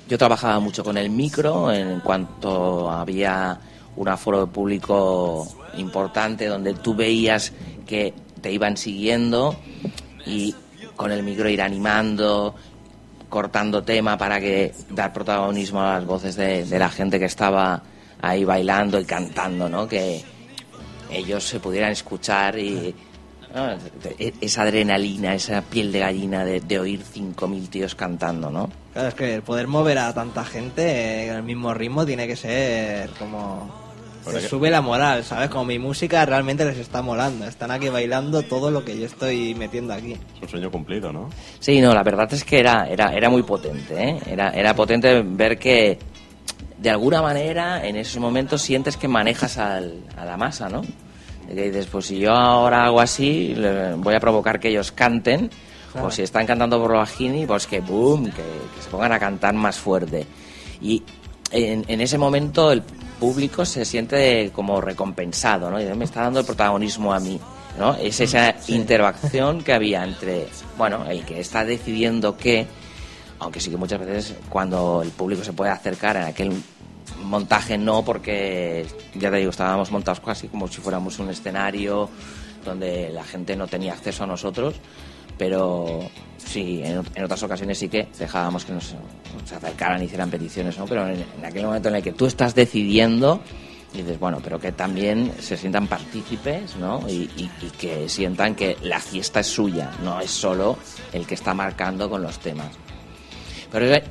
Yo trabajaba mucho con el micro en cuanto había un aforo de público importante donde tú veías que te iban siguiendo y con el micro ir animando, cortando tema para que dar protagonismo a las voces de, de la gente que estaba ahí bailando y cantando, ¿no? Que ellos se pudieran escuchar y ¿no? E- esa adrenalina, esa piel de gallina de, de oír 5.000 tíos cantando, ¿no? Claro, es que el poder mover a tanta gente en el mismo ritmo tiene que ser como... Que- sube la moral, ¿sabes? Como mi música realmente les está molando. Están aquí bailando todo lo que yo estoy metiendo aquí. Es un sueño cumplido, ¿no? Sí, no, la verdad es que era, era, era muy potente, ¿eh? Era, era potente ver que de alguna manera en esos momentos sientes que manejas al- a la masa, ¿no? Que dices, pues si yo ahora hago así, voy a provocar que ellos canten, Claro. o si están cantando por bajini, pues que boom, que, que se pongan a cantar más fuerte. Y en, en ese momento el público se siente como recompensado, ¿no? Y me está dando el protagonismo a mí, ¿no? Es esa interacción que había entre, bueno, el que está decidiendo qué, aunque sí que muchas veces cuando el público se puede acercar en aquel montaje no, porque ya te digo, estábamos montados casi como si fuéramos un escenario donde la gente no tenía acceso a nosotros, pero sí, en, otras ocasiones sí que dejábamos que nos, acercaran y hicieran peticiones, ¿no? Pero en, aquel momento en el que tú estás decidiendo, dices, bueno, pero que también se sientan partícipes, ¿no? Y, y- y que sientan que la fiesta es suya, no es solo el que está marcando con los temas. Pero eh,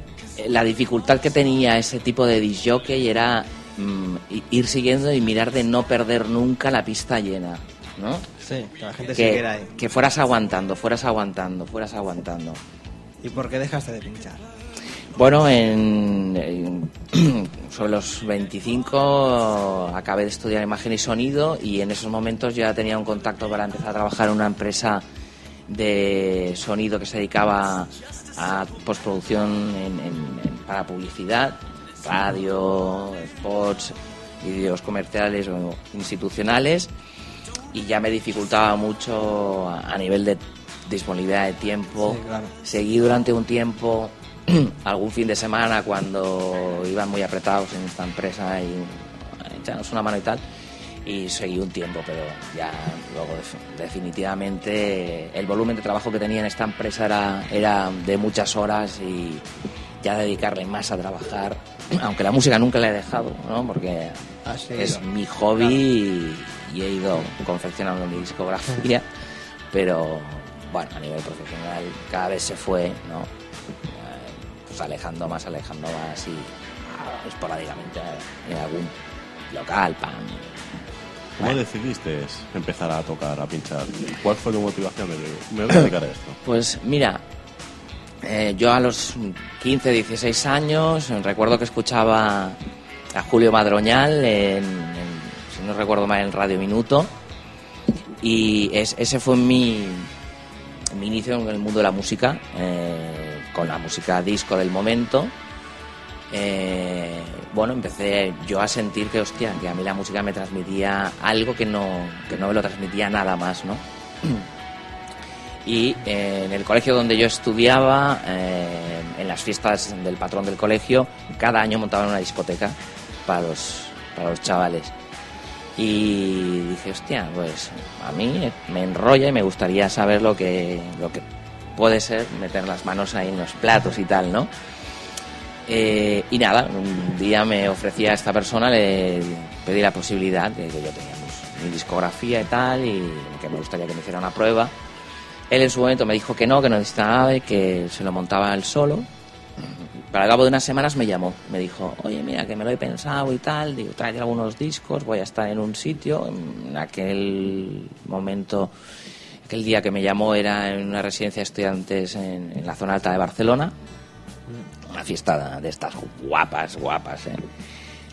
la dificultad que tenía ese tipo de disc jockey era mm, ir siguiendo y mirar de no perder nunca la pista llena, ¿no? Sí, que la gente que, siguiera ahí. que fueras aguantando, fueras aguantando, fueras aguantando. ¿Y por qué dejaste de pinchar? Bueno, en, en- [clears throat] sobre los 25 acabé de estudiar imagen y sonido y en esos momentos ya tenía un contacto para empezar a trabajar en una empresa de sonido que se dedicaba a postproducción en- en- en- para publicidad, radio, spots, vídeos comerciales o institucionales y ya me dificultaba mucho a, a nivel de disponibilidad de tiempo. Sí, claro. Seguí durante un tiempo, [clears throat] algún fin de semana, cuando iban muy apretados en esta empresa y echarnos una mano y tal. Y seguí un tiempo, pero ya luego def- definitivamente el volumen de trabajo que tenía en esta empresa era, era de muchas horas y ya dedicarle más a trabajar, [clears throat] aunque la música nunca la he dejado, ¿no? porque seguido. es mi hobby y, y he ido confeccionando mi discografía, [laughs] pero bueno, a nivel profesional cada vez se fue, ¿no? Pues alejando más, alejando más y ah, esporádicamente en algún local, pan. ¿Cómo decidiste empezar a tocar, a pinchar? ¿Cuál fue tu motivación de me voy a dedicar a esto? Pues mira, eh, yo a los 15, 16 años recuerdo que escuchaba a Julio Madroñal en, en- si no recuerdo mal, en Radio Minuto y es- ese fue mi, mi inicio en el mundo de la música, eh, con la música disco del momento. Eh, bueno, empecé yo a sentir que, que a mí la música me transmitía algo que no, que no me lo transmitía nada más, ¿no? [clears throat] Y eh, en el colegio donde yo estudiaba, eh, en las fiestas del patrón del colegio, cada año montaban una discoteca para los, para los chavales. Y dije, hostia, pues a mí me enrolla y me gustaría saber lo que, lo que puede ser meter las manos ahí en los platos y tal, ¿no? Eh, y nada, un día me ofrecía a esta persona, le pedí la posibilidad de que yo tenía pues, mi discografía y tal, y que me gustaría que me hiciera una prueba. Él en su momento me dijo que no, que no necesitaba y que se lo montaba él solo. Para el cabo de unas semanas me llamó, me dijo, oye, mira, que me lo he pensado y tal, digo, tráete algunos discos, voy a estar en un sitio. En aquel momento, aquel día que me llamó era en una residencia de estudiantes en, en la zona alta de Barcelona. Una fiesta de estas guapas, guapas, ¿eh?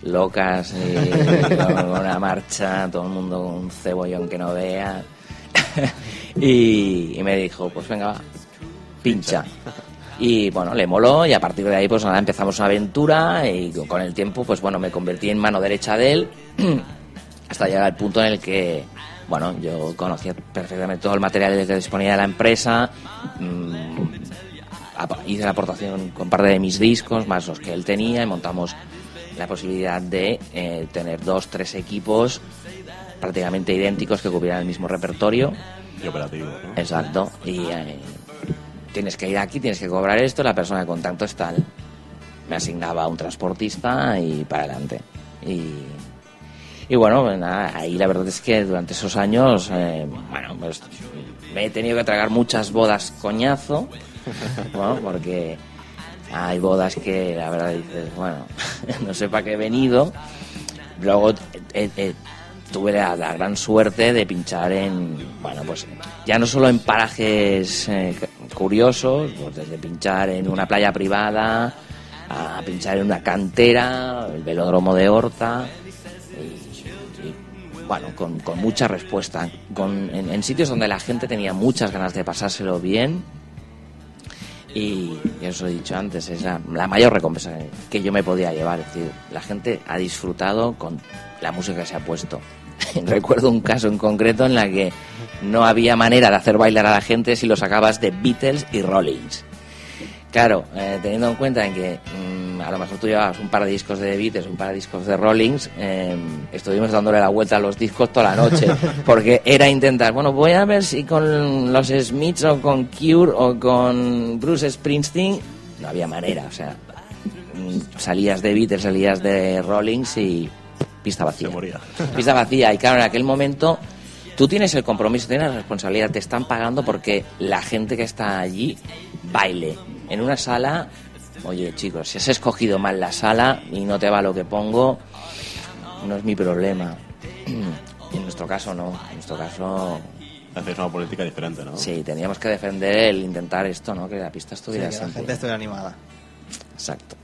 locas, y [laughs] con una marcha, todo el mundo con un cebollón que no vea. [laughs] y, y me dijo, pues venga, va, pincha. Y bueno, le moló y a partir de ahí pues nada, empezamos una aventura y con el tiempo pues bueno, me convertí en mano derecha de él [clears throat] hasta llegar al punto en el que, bueno, yo conocía perfectamente todo el material que disponía de la empresa, mm, hice la aportación con parte de mis discos, más los que él tenía, y montamos la posibilidad de eh, tener dos, tres equipos prácticamente idénticos que cubrieran el mismo repertorio. Y operativo, ¿no? Exacto. Y eh, tienes que ir aquí, tienes que cobrar esto, la persona de contacto es tal. Me asignaba un transportista y para adelante. Y, y bueno, pues nada, ahí la verdad es que durante esos años, eh, bueno, pues me he tenido que tragar muchas bodas coñazo, [laughs] ¿no? porque hay bodas que la verdad dices, bueno, [laughs] no sé para qué he venido. Luego eh, eh, tuve la, la gran suerte de pinchar en, bueno, pues ya no solo en parajes eh, curiosos, pues desde pinchar en una playa privada a pinchar en una cantera, el velódromo de Horta, y, bueno, con, con mucha respuesta, con, en, en sitios donde la gente tenía muchas ganas de pasárselo bien. Y, y os he dicho antes, es la, la mayor recompensa que yo me podía llevar. Es decir, la gente ha disfrutado con la música que se ha puesto. [laughs] Recuerdo un caso en concreto en la que no había manera de hacer bailar a la gente si lo sacabas de Beatles y Rollins. Claro, eh, teniendo en cuenta en que mm, a lo mejor tú llevabas un par de discos de Beatles, un par de discos de Rollins, eh, estuvimos dándole la vuelta a los discos toda la noche, [laughs] porque era intentar, bueno, voy a ver si con los Smiths o con Cure o con Bruce Springsteen, no había manera, o sea, mm, salías de Beatles, salías de Rollins y pista vacía. [laughs] Pista vacía, y claro, en aquel momento tú tienes el compromiso, tienes la responsabilidad, te están pagando porque la gente que está allí baile. En una sala, oye chicos, si has escogido mal la sala y no te va lo que pongo, no es mi problema. [clears throat] En nuestro caso no, en nuestro caso Hacéis una política diferente, ¿no? Sí, teníamos que defender el intentar esto, ¿no? Que la pista Sí, estuviera que la gente estuviera animada. Exacto.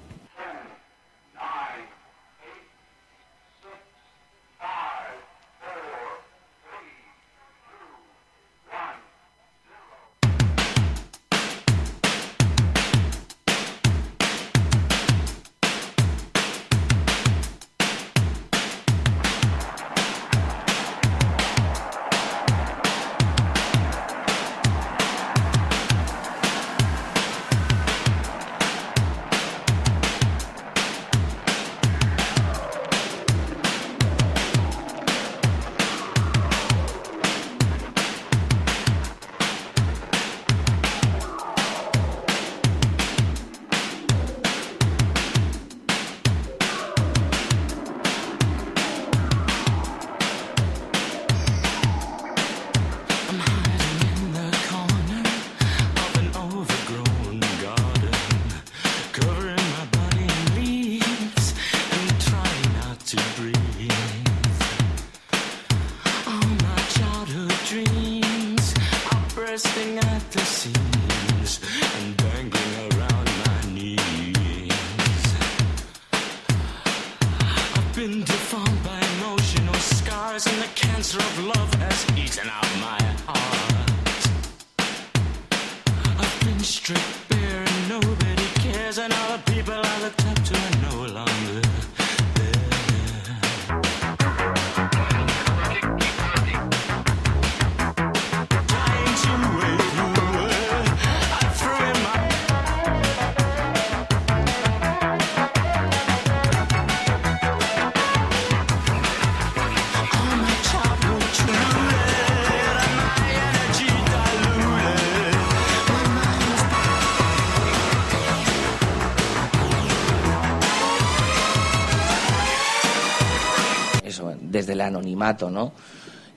Desde el anonimato, ¿no?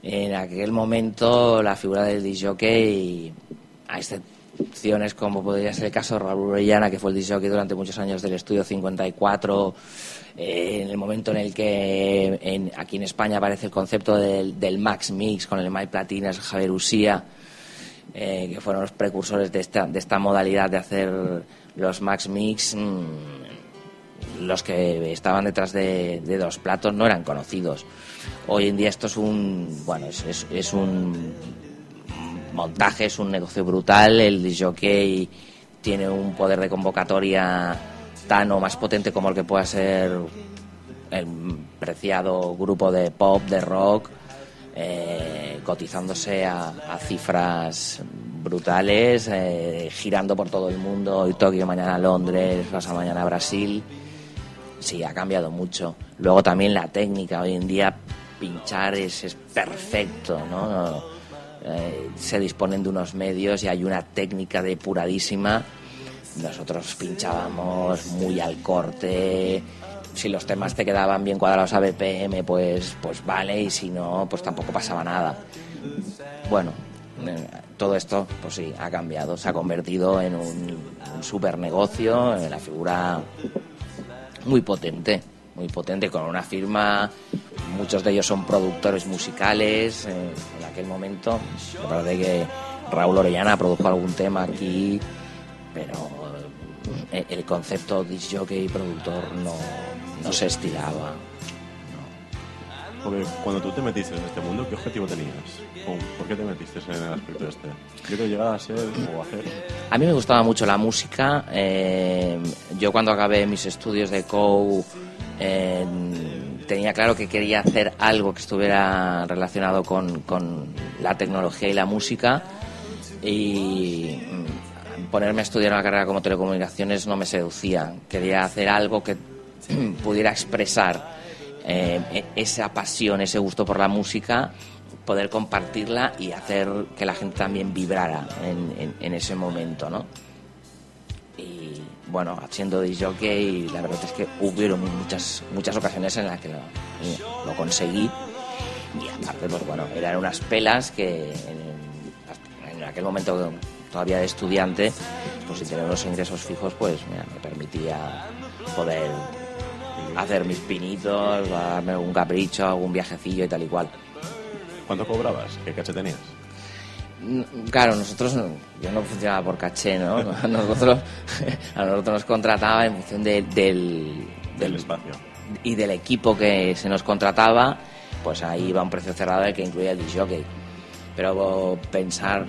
En aquel momento la figura del disjockey, a excepciones como podría ser el caso de Raúl Orellana, que fue el disjockey durante muchos años del Estudio 54, eh, en el momento en el que en- aquí en España aparece el concepto del, Max Mix con el Mike Platinas, Javier Usía, eh, que fueron los precursores de esta, de esta modalidad de hacer los Max Mix, mm, los que estaban detrás de, de los platos no eran conocidos. Hoy en día esto es un, bueno, es, un montaje, es un negocio brutal. El disjockey tiene un poder de convocatoria tan o más potente como el que pueda ser el preciado grupo de pop, de rock, eh, cotizándose a, a cifras brutales, eh, girando por todo el mundo, hoy Tokio, mañana Londres, pasado mañana Brasil. Sí, ha cambiado mucho. Luego también la técnica, hoy en día pinchar es, es perfecto, ¿no? Eh, se disponen de unos medios y hay una técnica depuradísima. Nosotros pinchábamos muy al corte. Si los temas te quedaban bien cuadrados a BPM, pues, pues vale, y si no, pues tampoco pasaba nada. Bueno, eh, todo esto, pues sí, ha cambiado, se ha convertido en un, un super negocio, en la figura muy potente, muy potente, con una firma, muchos de ellos son productores musicales, eh, en aquel momento, me parece que Raúl Orellana produjo algún tema aquí, pero eh, el concepto disc jockey y productor no, no se estilaba. Porque cuando tú te metiste en este mundo, ¿qué objetivo tenías? ¿Cómo- ¿Por qué te metiste en el aspecto este? Yo quiero llegar a ser o hacer. A mí me gustaba mucho la música. eh, yo cuando acabé mis estudios de COU eh, tenía claro que quería hacer algo que estuviera relacionado con, con la tecnología y la música. Y mm, ponerme a estudiar una carrera como telecomunicaciones no me seducía. Quería hacer algo que [clears throat] pudiera expresar eh, e- esa pasión, ese gusto por la música, poder compartirla y hacer que la gente también vibrara en, ese momento, ¿no? Y bueno, haciendo de jockey, la verdad es que hubieron muchas, muchas ocasiones en las que lo, lo conseguí. Y aparte, pues bueno, eran unas pelas que en, aquel momento todavía de estudiante, pues sin tener unos ingresos fijos, pues me permitía poder hacer mis pinitos, darme algún capricho, algún viajecillo y tal y cual. ¿Cuánto cobrabas? ¿Qué caché tenías? N- Claro, nosotros, no- yo no funcionaba por caché, ¿no? A [laughs] nosotros, [laughs] a nosotros nos contrataba en función de- del, Del espacio. y del equipo que se nos contrataba, pues ahí iba un precio cerrado el que incluía el disjockey. Pero pensar,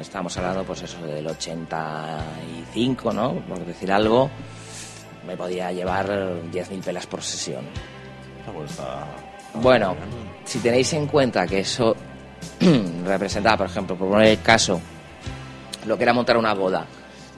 estamos hablando pues eso del 85, ¿no? Por decir algo, me podía llevar 10.000 pelas por sesión. Ah, pues está- Bueno, si tenéis en cuenta que eso [clears throat] representaba, por ejemplo, por poner el caso, lo que era montar una boda,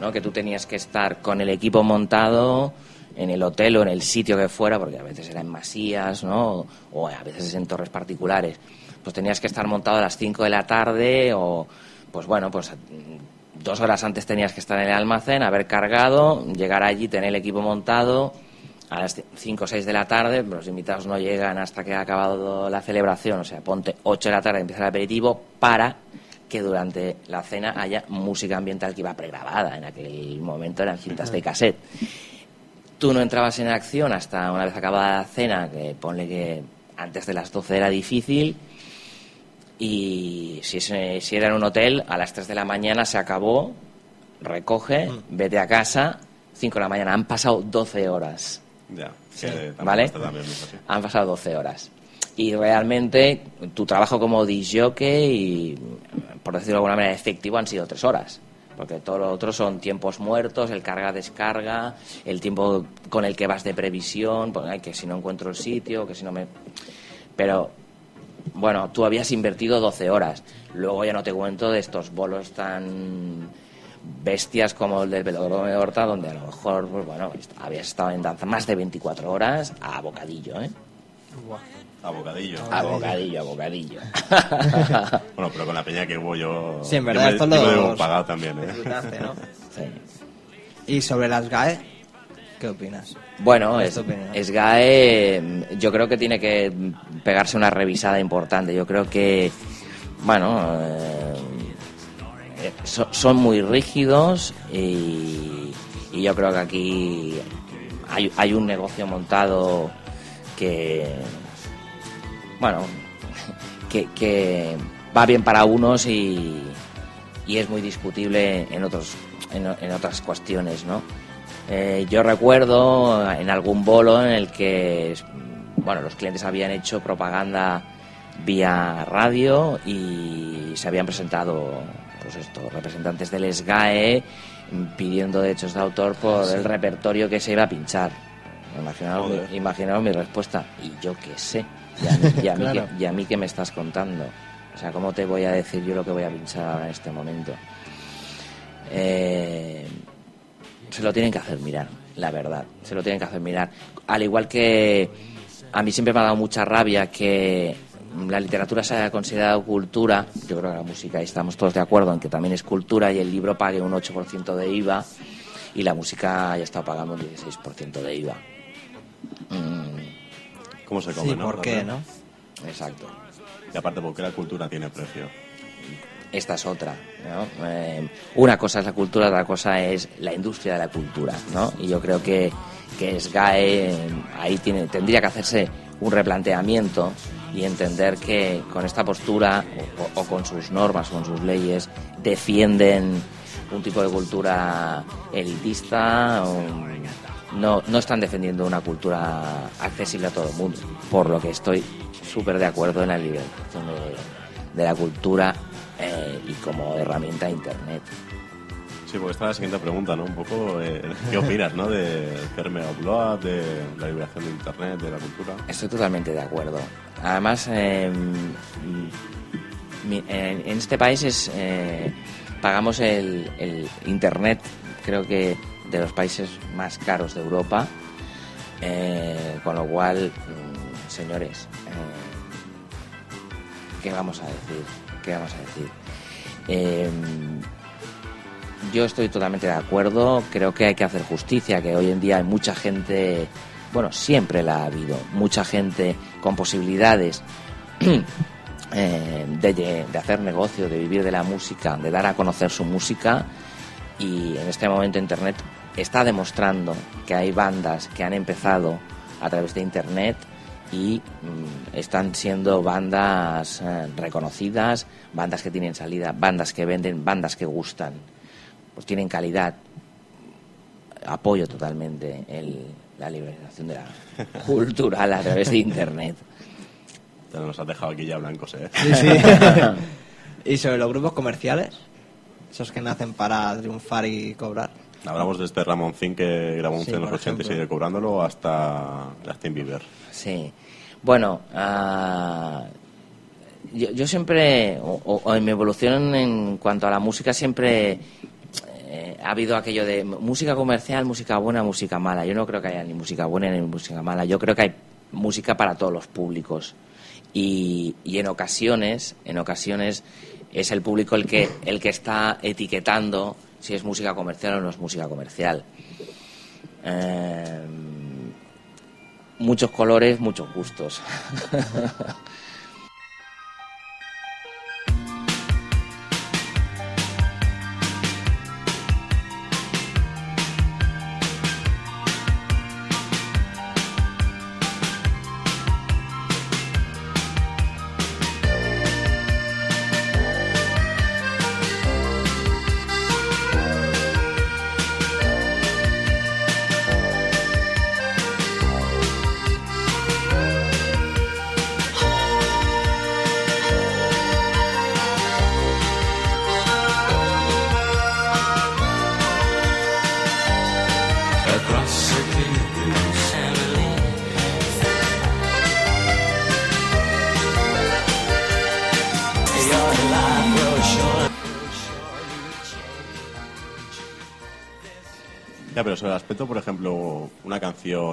¿no? que tú tenías que estar con el equipo montado en el hotel o en el sitio que fuera, porque a veces era en masías, ¿no? o a veces en torres particulares, pues tenías que estar montado a las 5 de la tarde o, pues bueno, pues mm, dos horas antes tenías que estar en el almacén, haber cargado, llegar allí, tener el equipo montado, a las 5 o 6 de la tarde, los invitados no llegan hasta que ha acabado la celebración, o sea, ponte 8 de la tarde, empieza el aperitivo, para que durante la cena haya música ambiental que iba pregrabada, en aquel momento eran cintas de cassette. Tú no entrabas en acción hasta una vez acabada la cena, que ponle que antes de las 12 era difícil, y si, si era en un hotel, a las 3 de la mañana se acabó, recoge, vete a casa, 5 de la mañana, han pasado 12 horas. Ya, ¿Vale? también. Han pasado 12 horas. Y realmente tu trabajo como disjockey, y, por decirlo de alguna manera, efectivo han sido 3 horas. Porque todo lo otro son tiempos muertos, el carga-descarga, el tiempo con el que vas de previsión, pues, ay, que si no encuentro el sitio, que si no me... Pero, bueno, tú habías invertido 12 horas. Luego ya no te cuento de estos bolos tan bestias como el del velódromo de Horta, donde a lo mejor, pues bueno, habías estado en danza más de 24 horas a bocadillo, ¿eh? A bocadillo. A bocadillo, a bocadillo. [laughs] bueno, pero con la peña que hubo yo. Sí, en yo verdad, me- esto yo pagar también, ¿eh? disfrutaste, ¿no? Sí. Y sobre las GAE, ¿qué opinas? Bueno, ¿Cuál es es, mm, yo creo que tiene que pegarse una revisada importante. Yo creo que, bueno, eh, eh, so- son muy rígidos y, yo creo que aquí hay, un negocio montado que, bueno, [laughs] que, que va bien para unos y, es muy discutible en otros en, en otras cuestiones, ¿no? Eh, yo recuerdo en algún bolo en el que bueno los clientes habían hecho propaganda vía radio y se habían presentado pues esto representantes del SGAE pidiendo derechos de autor por Sí. el repertorio que se iba a pinchar. Imaginaos, mi, imaginaos mi respuesta. Y yo qué sé. Y a, mí, y a mí [laughs] Claro. qué- y a mí qué me estás contando. O sea, ¿cómo te voy a decir yo lo que voy a pinchar ahora en este momento? Eh, se lo tienen que hacer mirar, la verdad. Se lo tienen que hacer mirar. Al igual que a mí siempre me ha dado mucha rabia que la literatura se haya considerado cultura. Yo creo que la música, ahí estamos todos de acuerdo en que también es cultura y el libro pague un 8% de IVA y la música haya estado pagando un 16% de IVA. Mm, ¿Cómo se come, Sí, no? ¿por qué, no? exacto. Y aparte, porque la cultura tiene precio. esta es otra. ¿no? Eh, una cosa es la cultura, otra cosa es la industria de la cultura. ¿no? Y yo creo que, que SGAE eh, ahí tiene, tendría que hacerse un replanteamiento y entender que con esta postura o, con sus normas, con sus leyes, defienden un tipo de cultura elitista. no, no están defendiendo una cultura accesible a todo el mundo, por lo que estoy súper de acuerdo en la liberalización de, de la cultura eh, y como herramienta Internet. Sí, porque esta es la siguiente pregunta, ¿no? Un poco, eh, ¿qué opinas, no? De Ferme Upload, de la liberación de Internet, de la cultura. Estoy totalmente de acuerdo. Además, mi- en, este país es, eh, pagamos el, el Internet, creo que de los países más caros de Europa, eh, con lo cual, mm, señores, ¿qué vamos a decir? ¿Qué vamos a decir? Yo estoy totalmente de acuerdo, creo que hay que hacer justicia, que hoy en día hay mucha gente, bueno, siempre la ha habido, mucha gente con posibilidades [clears throat] eh, de, de hacer negocio, de vivir de la música, de dar a conocer su música. Y en este momento Internet está demostrando que hay bandas que han empezado a través de Internet y mm, están siendo bandas eh, reconocidas, bandas que tienen salida, bandas que venden, bandas que gustan, pues tienen calidad. Apoyo totalmente el- la liberación de la [laughs] cultural a través de Internet. Te nos has dejado aquí ya blancos, ¿eh? Sí, sí. [laughs] y sobre los grupos comerciales, esos que nacen para triunfar y cobrar. Hablamos de este Ramoncín que grabó un Sí, en los por 80 y sigue cobrándolo hasta Justin Bieber. Sí. Bueno, ah, yo, yo siempre, o en mi evolución en cuanto a la música, siempre ha habido aquello de música comercial, música buena, música mala. Yo no creo que haya ni música buena ni música mala. Yo creo que hay música para todos los públicos. Y, en ocasiones, en ocasiones es el público el que, el que está etiquetando si es música comercial o no es música comercial. Eh, muchos colores, muchos gustos. [laughs]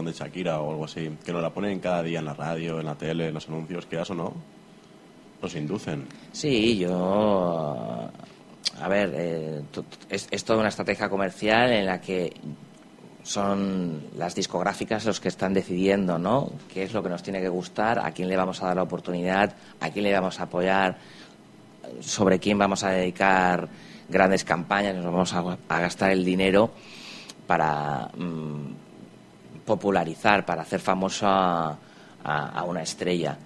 de Shakira o algo así, que nos la ponen cada día en la radio, en la tele, en los anuncios, quieras o no, nos inducen. Sí, yo. A ver, eh, es, es toda una estrategia comercial en la que son las discográficas los que están decidiendo, ¿no? ¿Qué es lo que nos tiene que gustar? ¿A quién le vamos a dar la oportunidad? ¿A quién le vamos a apoyar? ¿Sobre quién vamos a dedicar grandes campañas? ¿Nos vamos a, a gastar el dinero para mm, popularizar, para hacer famoso a, a- a una estrella?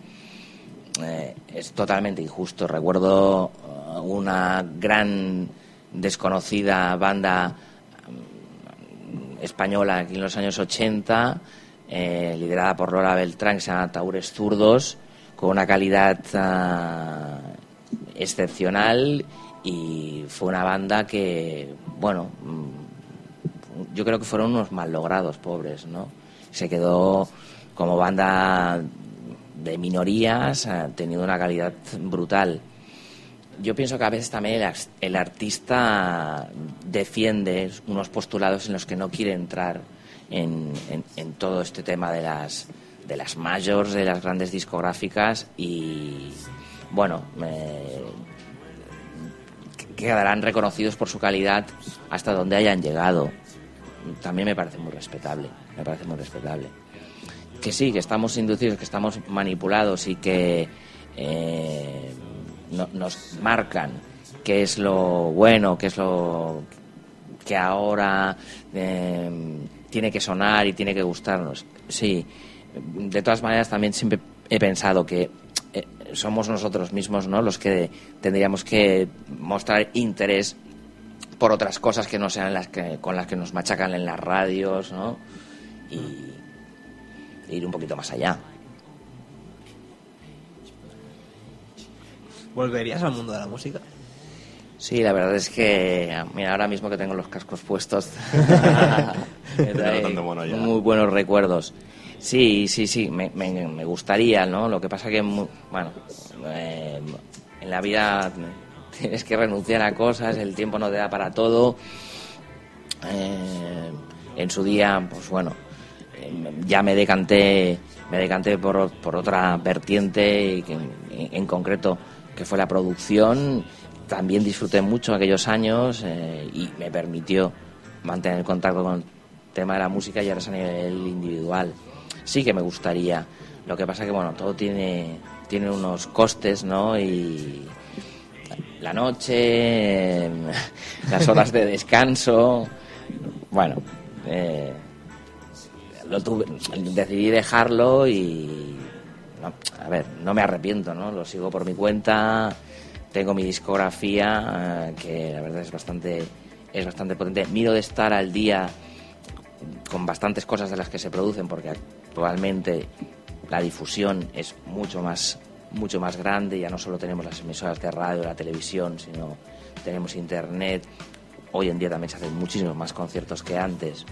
Eh, es totalmente injusto. Recuerdo eh, una gran desconocida banda mm, española aquí en los años 80, eh, liderada por Lola Beltrán, que se llama Taures Zurdos, con una calidad ah, excepcional y fue una banda que, bueno, mm, yo creo que fueron unos mal logrados, pobres, ¿no? Se quedó como banda de minorías, ha tenido una calidad brutal. Yo pienso que a veces también el, el artista defiende unos postulados en los que no quiere entrar en, todo este tema de las, de las majors, de las grandes discográficas y, bueno, eh, que- quedarán reconocidos por su calidad hasta donde hayan llegado. También me parece muy respetable, me parece muy respetable que sí, que estamos inducidos, que estamos manipulados y que eh, no- nos marcan qué es lo bueno, qué es lo que ahora eh, tiene que sonar y tiene que gustarnos. Sí, de todas maneras también siempre he pensado que eh, somos nosotros mismos ¿no? los que tendríamos que mostrar interés por otras cosas que no sean las que con las que nos machacan en las radios, ¿no? Y e ir un poquito más allá. ¿Volverías al mundo de la música? Sí, la verdad es que, mira, ahora mismo que tengo los cascos puestos, [laughs] bueno ya. muy buenos recuerdos. Sí, sí, sí, me, me- me gustaría, ¿no? Lo que pasa que, mu- bueno, eh, en la vida tienes que renunciar a cosas, el tiempo no te da para todo. Eh, en su día, pues bueno, eh, ya me decanté, me decanté por, por otra vertiente, en, concreto que fue la producción. También disfruté mucho aquellos años eh, y me permitió mantener contacto con el tema de la música y ahora es a nivel individual. Sí que me gustaría. Lo que pasa que, bueno, todo tiene, tiene unos costes, ¿no? La noche, [laughs] las horas de descanso. Bueno, eh, lo tuve, decidí dejarlo y, a ver, no me arrepiento, ¿no? Lo sigo por mi cuenta, tengo mi discografía, eh, que la verdad es bastante, es bastante potente. Miro de estar al día con bastantes cosas de las que se producen, porque actualmente la difusión es mucho más, mucho más grande, ya no solo tenemos las emisoras de radio, la televisión, sino tenemos internet. Hoy en día también se hacen muchísimos más conciertos que antes.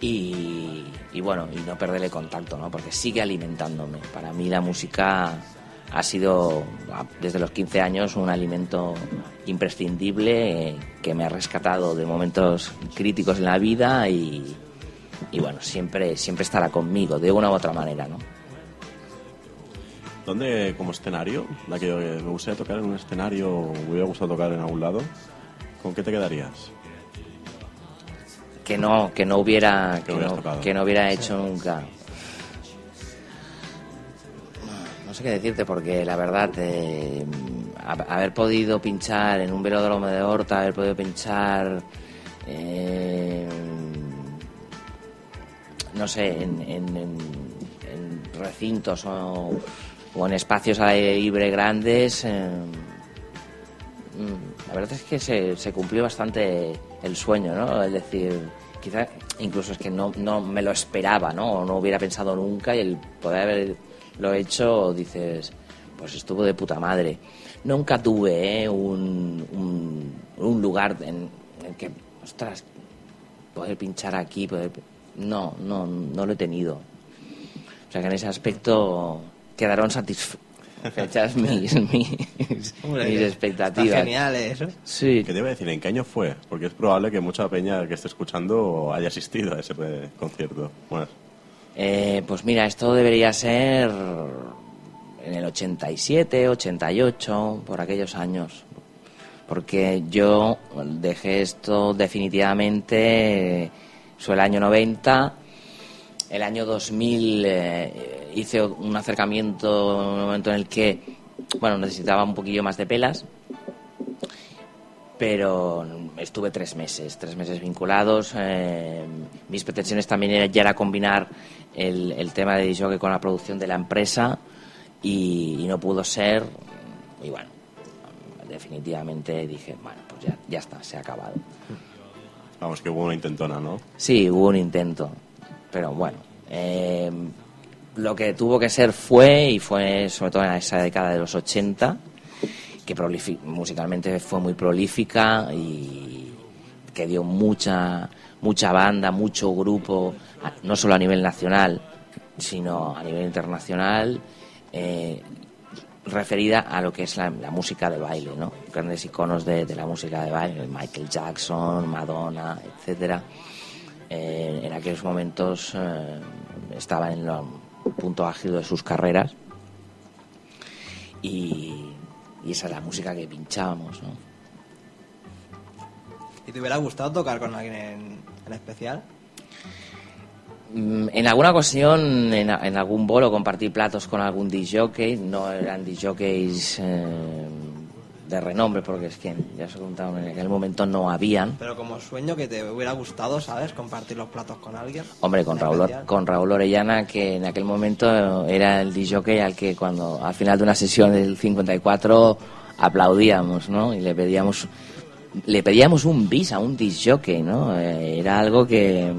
Y, bueno, y no perderle contacto, ¿no? Porque sigue alimentándome. Para mí la música ha sido desde los 15 años un alimento imprescindible eh, que me ha rescatado de momentos críticos en la vida y, y bueno, siempre, siempre estará conmigo de una u otra manera, ¿no? ¿Dónde, como escenario, la que me gustaría tocar en un escenario, me hubiera gustado tocar en algún lado, ¿con qué te quedarías? Que no, que no hubiera, que no, tocado. que no hubiera hecho nunca. No sé qué decirte porque la verdad, eh, ha- haber podido pinchar en un velódromo de Horta, haber podido pinchar, eh, no sé, en, en- en- en recintos o, o en espacios al aire libre grandes, eh, mm, la verdad es que se, cumplió bastante el sueño, ¿no? Es decir, quizá incluso es que no, no me lo esperaba, ¿no? O no hubiera pensado nunca y el poder haberlo hecho, dices, pues estuvo de puta madre. Nunca tuve ¿eh? un, un, un lugar en el que, ostras, poder pinchar aquí, poder... No, no, no lo he tenido. O sea que en ese aspecto quedaron satisfechas [laughs] mis, mis, Hombre, mis expectativas. Está genial eso. Sí. ¿Qué te iba a decir? ¿En qué año fue? Porque es probable que mucha peña que esté escuchando haya asistido a ese concierto. Bueno, Eh, pues mira, esto debería ser en el 87, 88, por aquellos años. Porque yo dejé esto definitivamente, eh, fue el año 90. El año 2000 eh, hice un acercamiento en un momento en el que, bueno, necesitaba un poquillo más de pelas pero estuve tres meses, tres meses vinculados. eh, mis pretensiones también era, ya era combinar el, el tema de disjockey con la producción de la empresa y, y no pudo ser. Y bueno, definitivamente dije, bueno, pues ya, ya está, se ha acabado. vamos, que hubo una intentona, ¿no? Sí, hubo un intento, pero bueno, eh, lo que tuvo que ser fue, y fue sobre todo en esa década de los 80, que musicalmente fue muy prolífica y que dio mucha, mucha banda, mucho grupo, no solo a nivel nacional, sino a nivel internacional, eh, referida a lo que es la, la música de baile, ¿no? Grandes iconos de, de la música de baile, Michael Jackson, Madonna, etcétera. Eh, en aquellos momentos eh, estaban en el punto ágido de sus carreras y, y esa es la música que pinchábamos, ¿no? ¿Y te hubiera gustado tocar con alguien en, en especial? Mm, En alguna ocasión, en algún bolo, compartí platos con algún disjockey. No eran disjockeys eh, de renombre, porque es que, ya os he contado, en aquel momento no habían. Pero como sueño que te hubiera gustado, ¿sabes? Compartir los platos con alguien. Hombre, con Raúl, con Raúl Orellana, que en aquel momento era el disjockey al que cuando al final de una sesión del 54 aplaudíamos, ¿no? Y le pedíamos le pedíamos un bis a un disjockey, ¿no? Eh, era algo que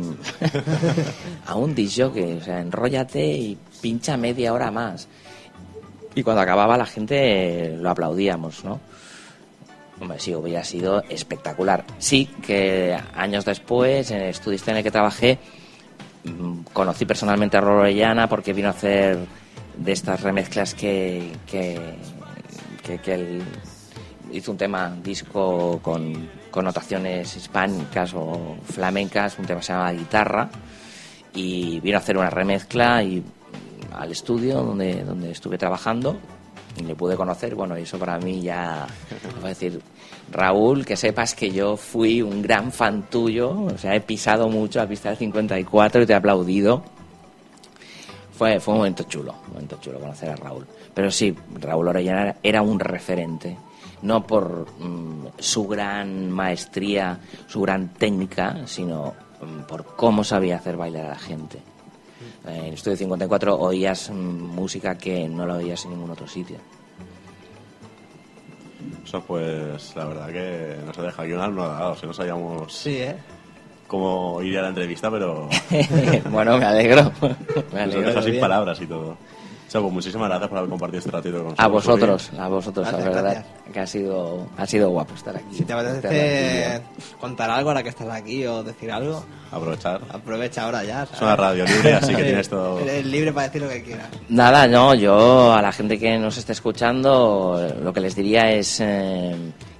[laughs] a un disjockey, o sea, enróllate y pincha media hora más. Y cuando acababa la gente eh, lo aplaudíamos, ¿no? Hombre, sí, hubiera sido espectacular. Sí, que años después, en el estudio en el que trabajé, mm, conocí personalmente a Rolo Orellana porque vino a hacer de estas remezclas que, que él hizo un tema disco con connotaciones hispánicas o flamencas, un tema que se llama Guitarra, y vino a hacer una remezcla y mm, al estudio donde, donde estuve trabajando y le pude conocer, bueno, eso para mí ya, a decir, Raúl, que sepas que yo fui un gran fan tuyo, o sea, he pisado mucho la pista del 54 y te he aplaudido. Fue, fue un momento chulo, un momento chulo conocer a Raúl. Pero sí, Raúl Orellana era un referente, no por mm, su gran maestría, su gran técnica, sino mm, por cómo sabía hacer bailar a la gente. En Estudio 54 oías mm, música que no la oías en ningún otro sitio. Eso pues, la verdad que nos ha dejado aquí un alma dado. Si no sabíamos Sí, ¿eh? cómo iría la entrevista, pero [laughs] bueno, me alegro. me nos ha alegro. dejado sin palabras y todo. O sea, pues muchísimas gracias por haber compartido este ratito con A nosotros. vosotros, a vosotros, la Gracias, verdad, que ha sido, ha sido guapo estar aquí. Si te apetece contar algo ahora que estás aquí o decir algo, Aprovechar. aprovecha ahora ya. ¿sabes? Es una radio libre, así que [laughs] tienes todo- Eres libre para decir lo que quieras. Nada, no, yo a la gente que nos esté escuchando lo que les diría es eh,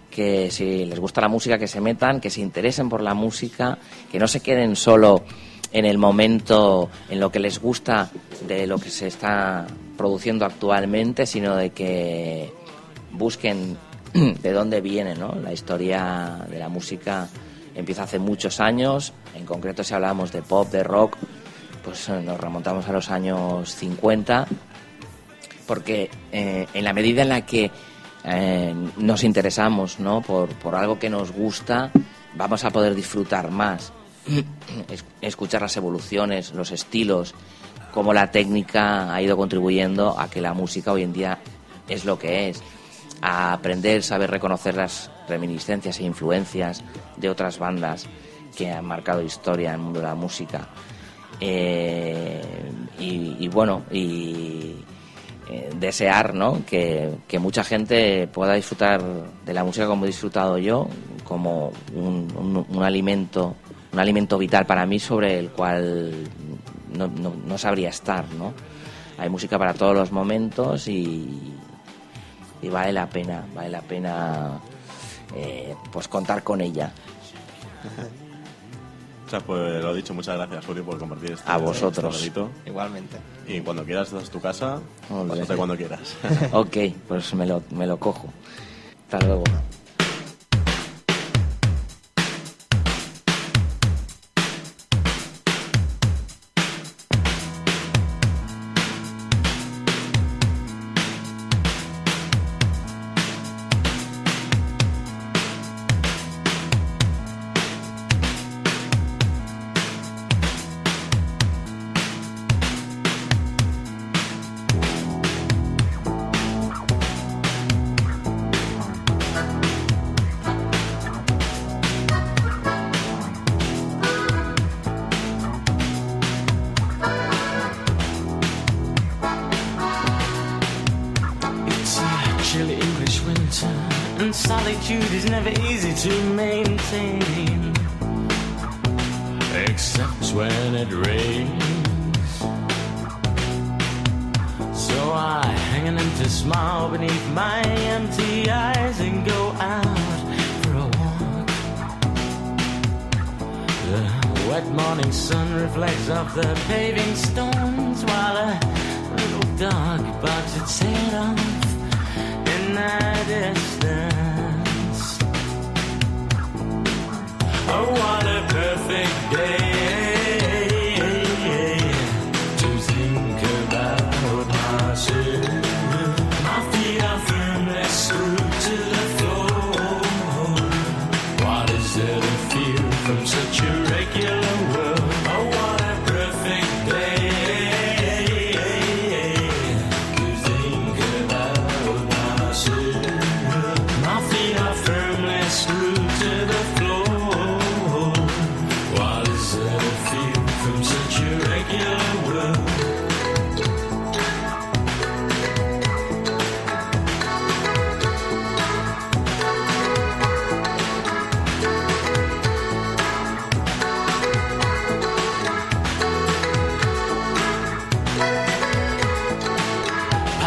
que si les gusta la música que se metan, que se interesen por la música, que no se queden solo en el momento en lo que les gusta de lo que se está produciendo actualmente, sino de que busquen [clears throat] de dónde viene ¿no? la historia de la música. Empieza hace muchos años, en concreto si hablamos de pop, de rock, pues eh, nos remontamos a los años 50, porque eh, en la medida en la que eh, nos interesamos ¿no? por, por algo que nos gusta, vamos a poder disfrutar más, escuchar las evoluciones, los estilos, cómo la técnica ha ido contribuyendo a que la música hoy en día es lo que es, a aprender, saber reconocer las reminiscencias e influencias de otras bandas que han marcado historia en el mundo de la música. Eh, y, bueno, y eh, desear ¿no? que, mucha gente pueda disfrutar de la música como he disfrutado yo, como un alimento un alimento vital para mí sobre el cual no, no- no sabría estar. ¿no? Hay música para todos los momentos y, y vale la pena, vale la pena eh, pues contar con ella. Pues lo dicho, muchas gracias, Uri, por compartir este A vosotros. este. Igualmente. Y cuando quieras, estás tu casa, pásate cuando quieras. ok, pues me lo, me lo cojo. Hasta luego.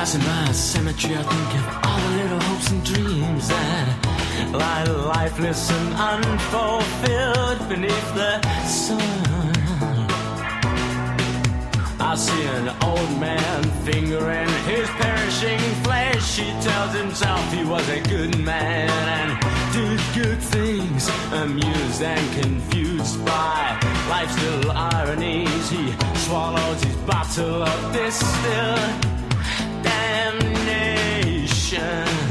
Passing by a cemetery, I think of all the little hopes and dreams that lie lifeless and unfulfilled beneath the sun. I see an old man fingering his perishing flesh. He tells himself he was a good man and did good things. Amused and confused by life's little ironies, he swallows his bottle of distilled yeah.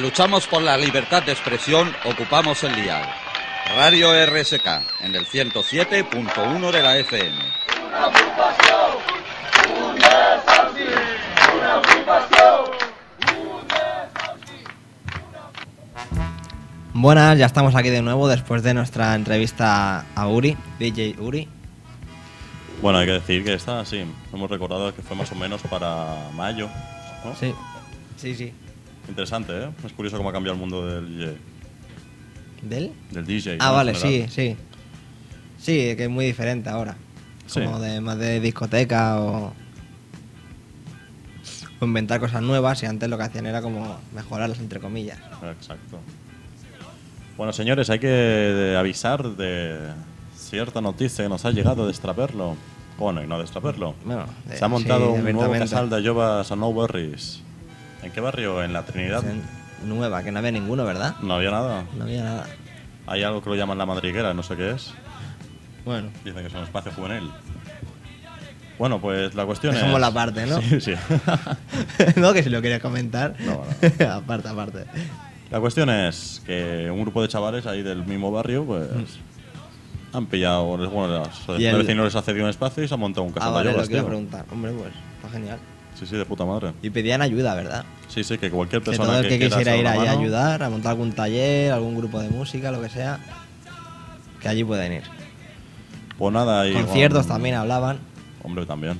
Luchamos por la libertad de expresión, ocupamos el dial. Radio RSK, en el 107.1 de la FM. Buenas, ya estamos aquí de nuevo después de nuestra entrevista a Uri, DJ Uri. Bueno, hay que decir que esta, sí, hemos recordado que fue más o menos para mayo. ¿no? Sí, sí, sí. Interesante, ¿eh? Es curioso cómo ha cambiado el mundo del DJ. ¿Del? Del DJ. Ah, vale, sí, sí. Sí, que es muy diferente ahora. Sí. Como de más de discoteca o, o inventar cosas nuevas y antes lo que hacían era como mejorarlas entre comillas. Exacto. Bueno, señores, hay que avisar de cierta noticia que nos ha llegado de Straperlo. Bueno, y no de Straperlo. Bueno, de- Se ha montado sí, un nuevo casal de ayovas a No Berries. ¿En qué barrio? En la Trinidad. Nueva, que no había ninguno, ¿verdad? No había nada. No había nada. Hay algo que lo llaman la madriguera, no sé qué es. Bueno. Dicen que es un espacio juvenil. Bueno, pues la cuestión es... Dejemos la parte, ¿no? [laughs] Sí, sí. [laughs] no, que si lo querías comentar. No, [laughs] aparte, aparte. La cuestión es que un grupo de chavales ahí del mismo barrio, pues... Han pillado, bueno, los, Mm. El el- vecino les ha cedido un espacio y se ha montado un Ah, casal vale, de lo ayovas, que iba a preguntar. Hombre, pues, está genial. Sí, sí, de puta madre. Y pedían ayuda, ¿verdad? Sí, sí, que cualquier Que persona todo el que, quisiera ir ahí a ayudar, a montar algún taller, algún grupo de música, lo que sea, que allí pueden ir. Pues nada, y Conciertos con- también hablaban. Hombre, también.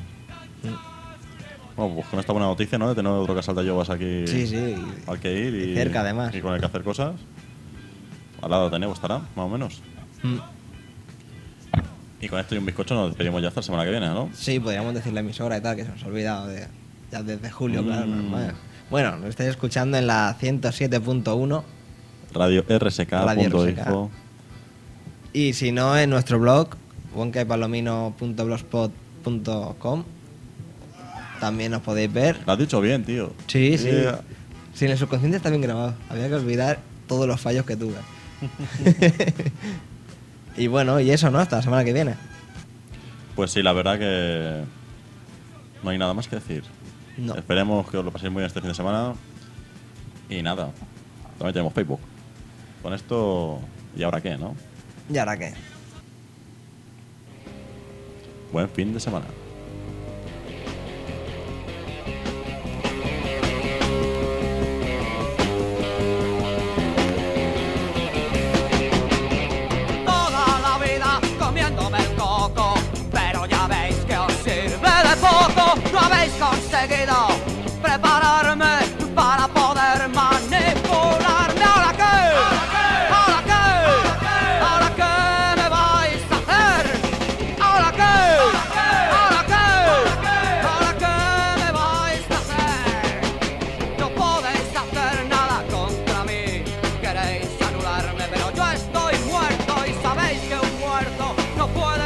Mm. Bueno, pues con esta buena noticia, ¿no? De tener otro casal de ayovas aquí Sí, sí. al que ir. Y, y cerca, además. Y con el que hacer cosas. Al lado tenemos, estará, más o menos. Mm. Y con esto y un bizcocho nos despedimos ya hasta la semana que viene, ¿no? Sí, podríamos decir la emisora y tal, que se nos ha olvidado de, desde julio, Mm. claro, normal. Bueno, nos estáis escuchando en la 107.1 Radio RSK.info. Radio RSK. y si no, en nuestro blog, wonkaypalomino.blogspot.com también nos podéis ver. Lo has dicho bien, tío. Sí, sí. Yeah. Sí, en el subconsciente está bien grabado. Había que olvidar todos los fallos que tuve. [laughs] y bueno, y eso, ¿no? Hasta la semana que viene. Pues sí, la verdad que no hay nada más que decir. No. Esperemos que os lo paséis muy bien este fin de semana. Y nada, también tenemos Facebook. Con esto, ¿y ahora qué, no? ¿Y ahora qué? Buen fin de semana. No habéis conseguido prepararme para poder manipularme. ¿Ahora qué? ¿Ahora qué? ¿Ahora qué me vais a hacer? ¿Ahora qué? ¿Ahora qué? ¿Ahora qué me vais a hacer? No podéis hacer nada contra mí. Queréis anularme, pero yo estoy muerto y sabéis que un muerto no puede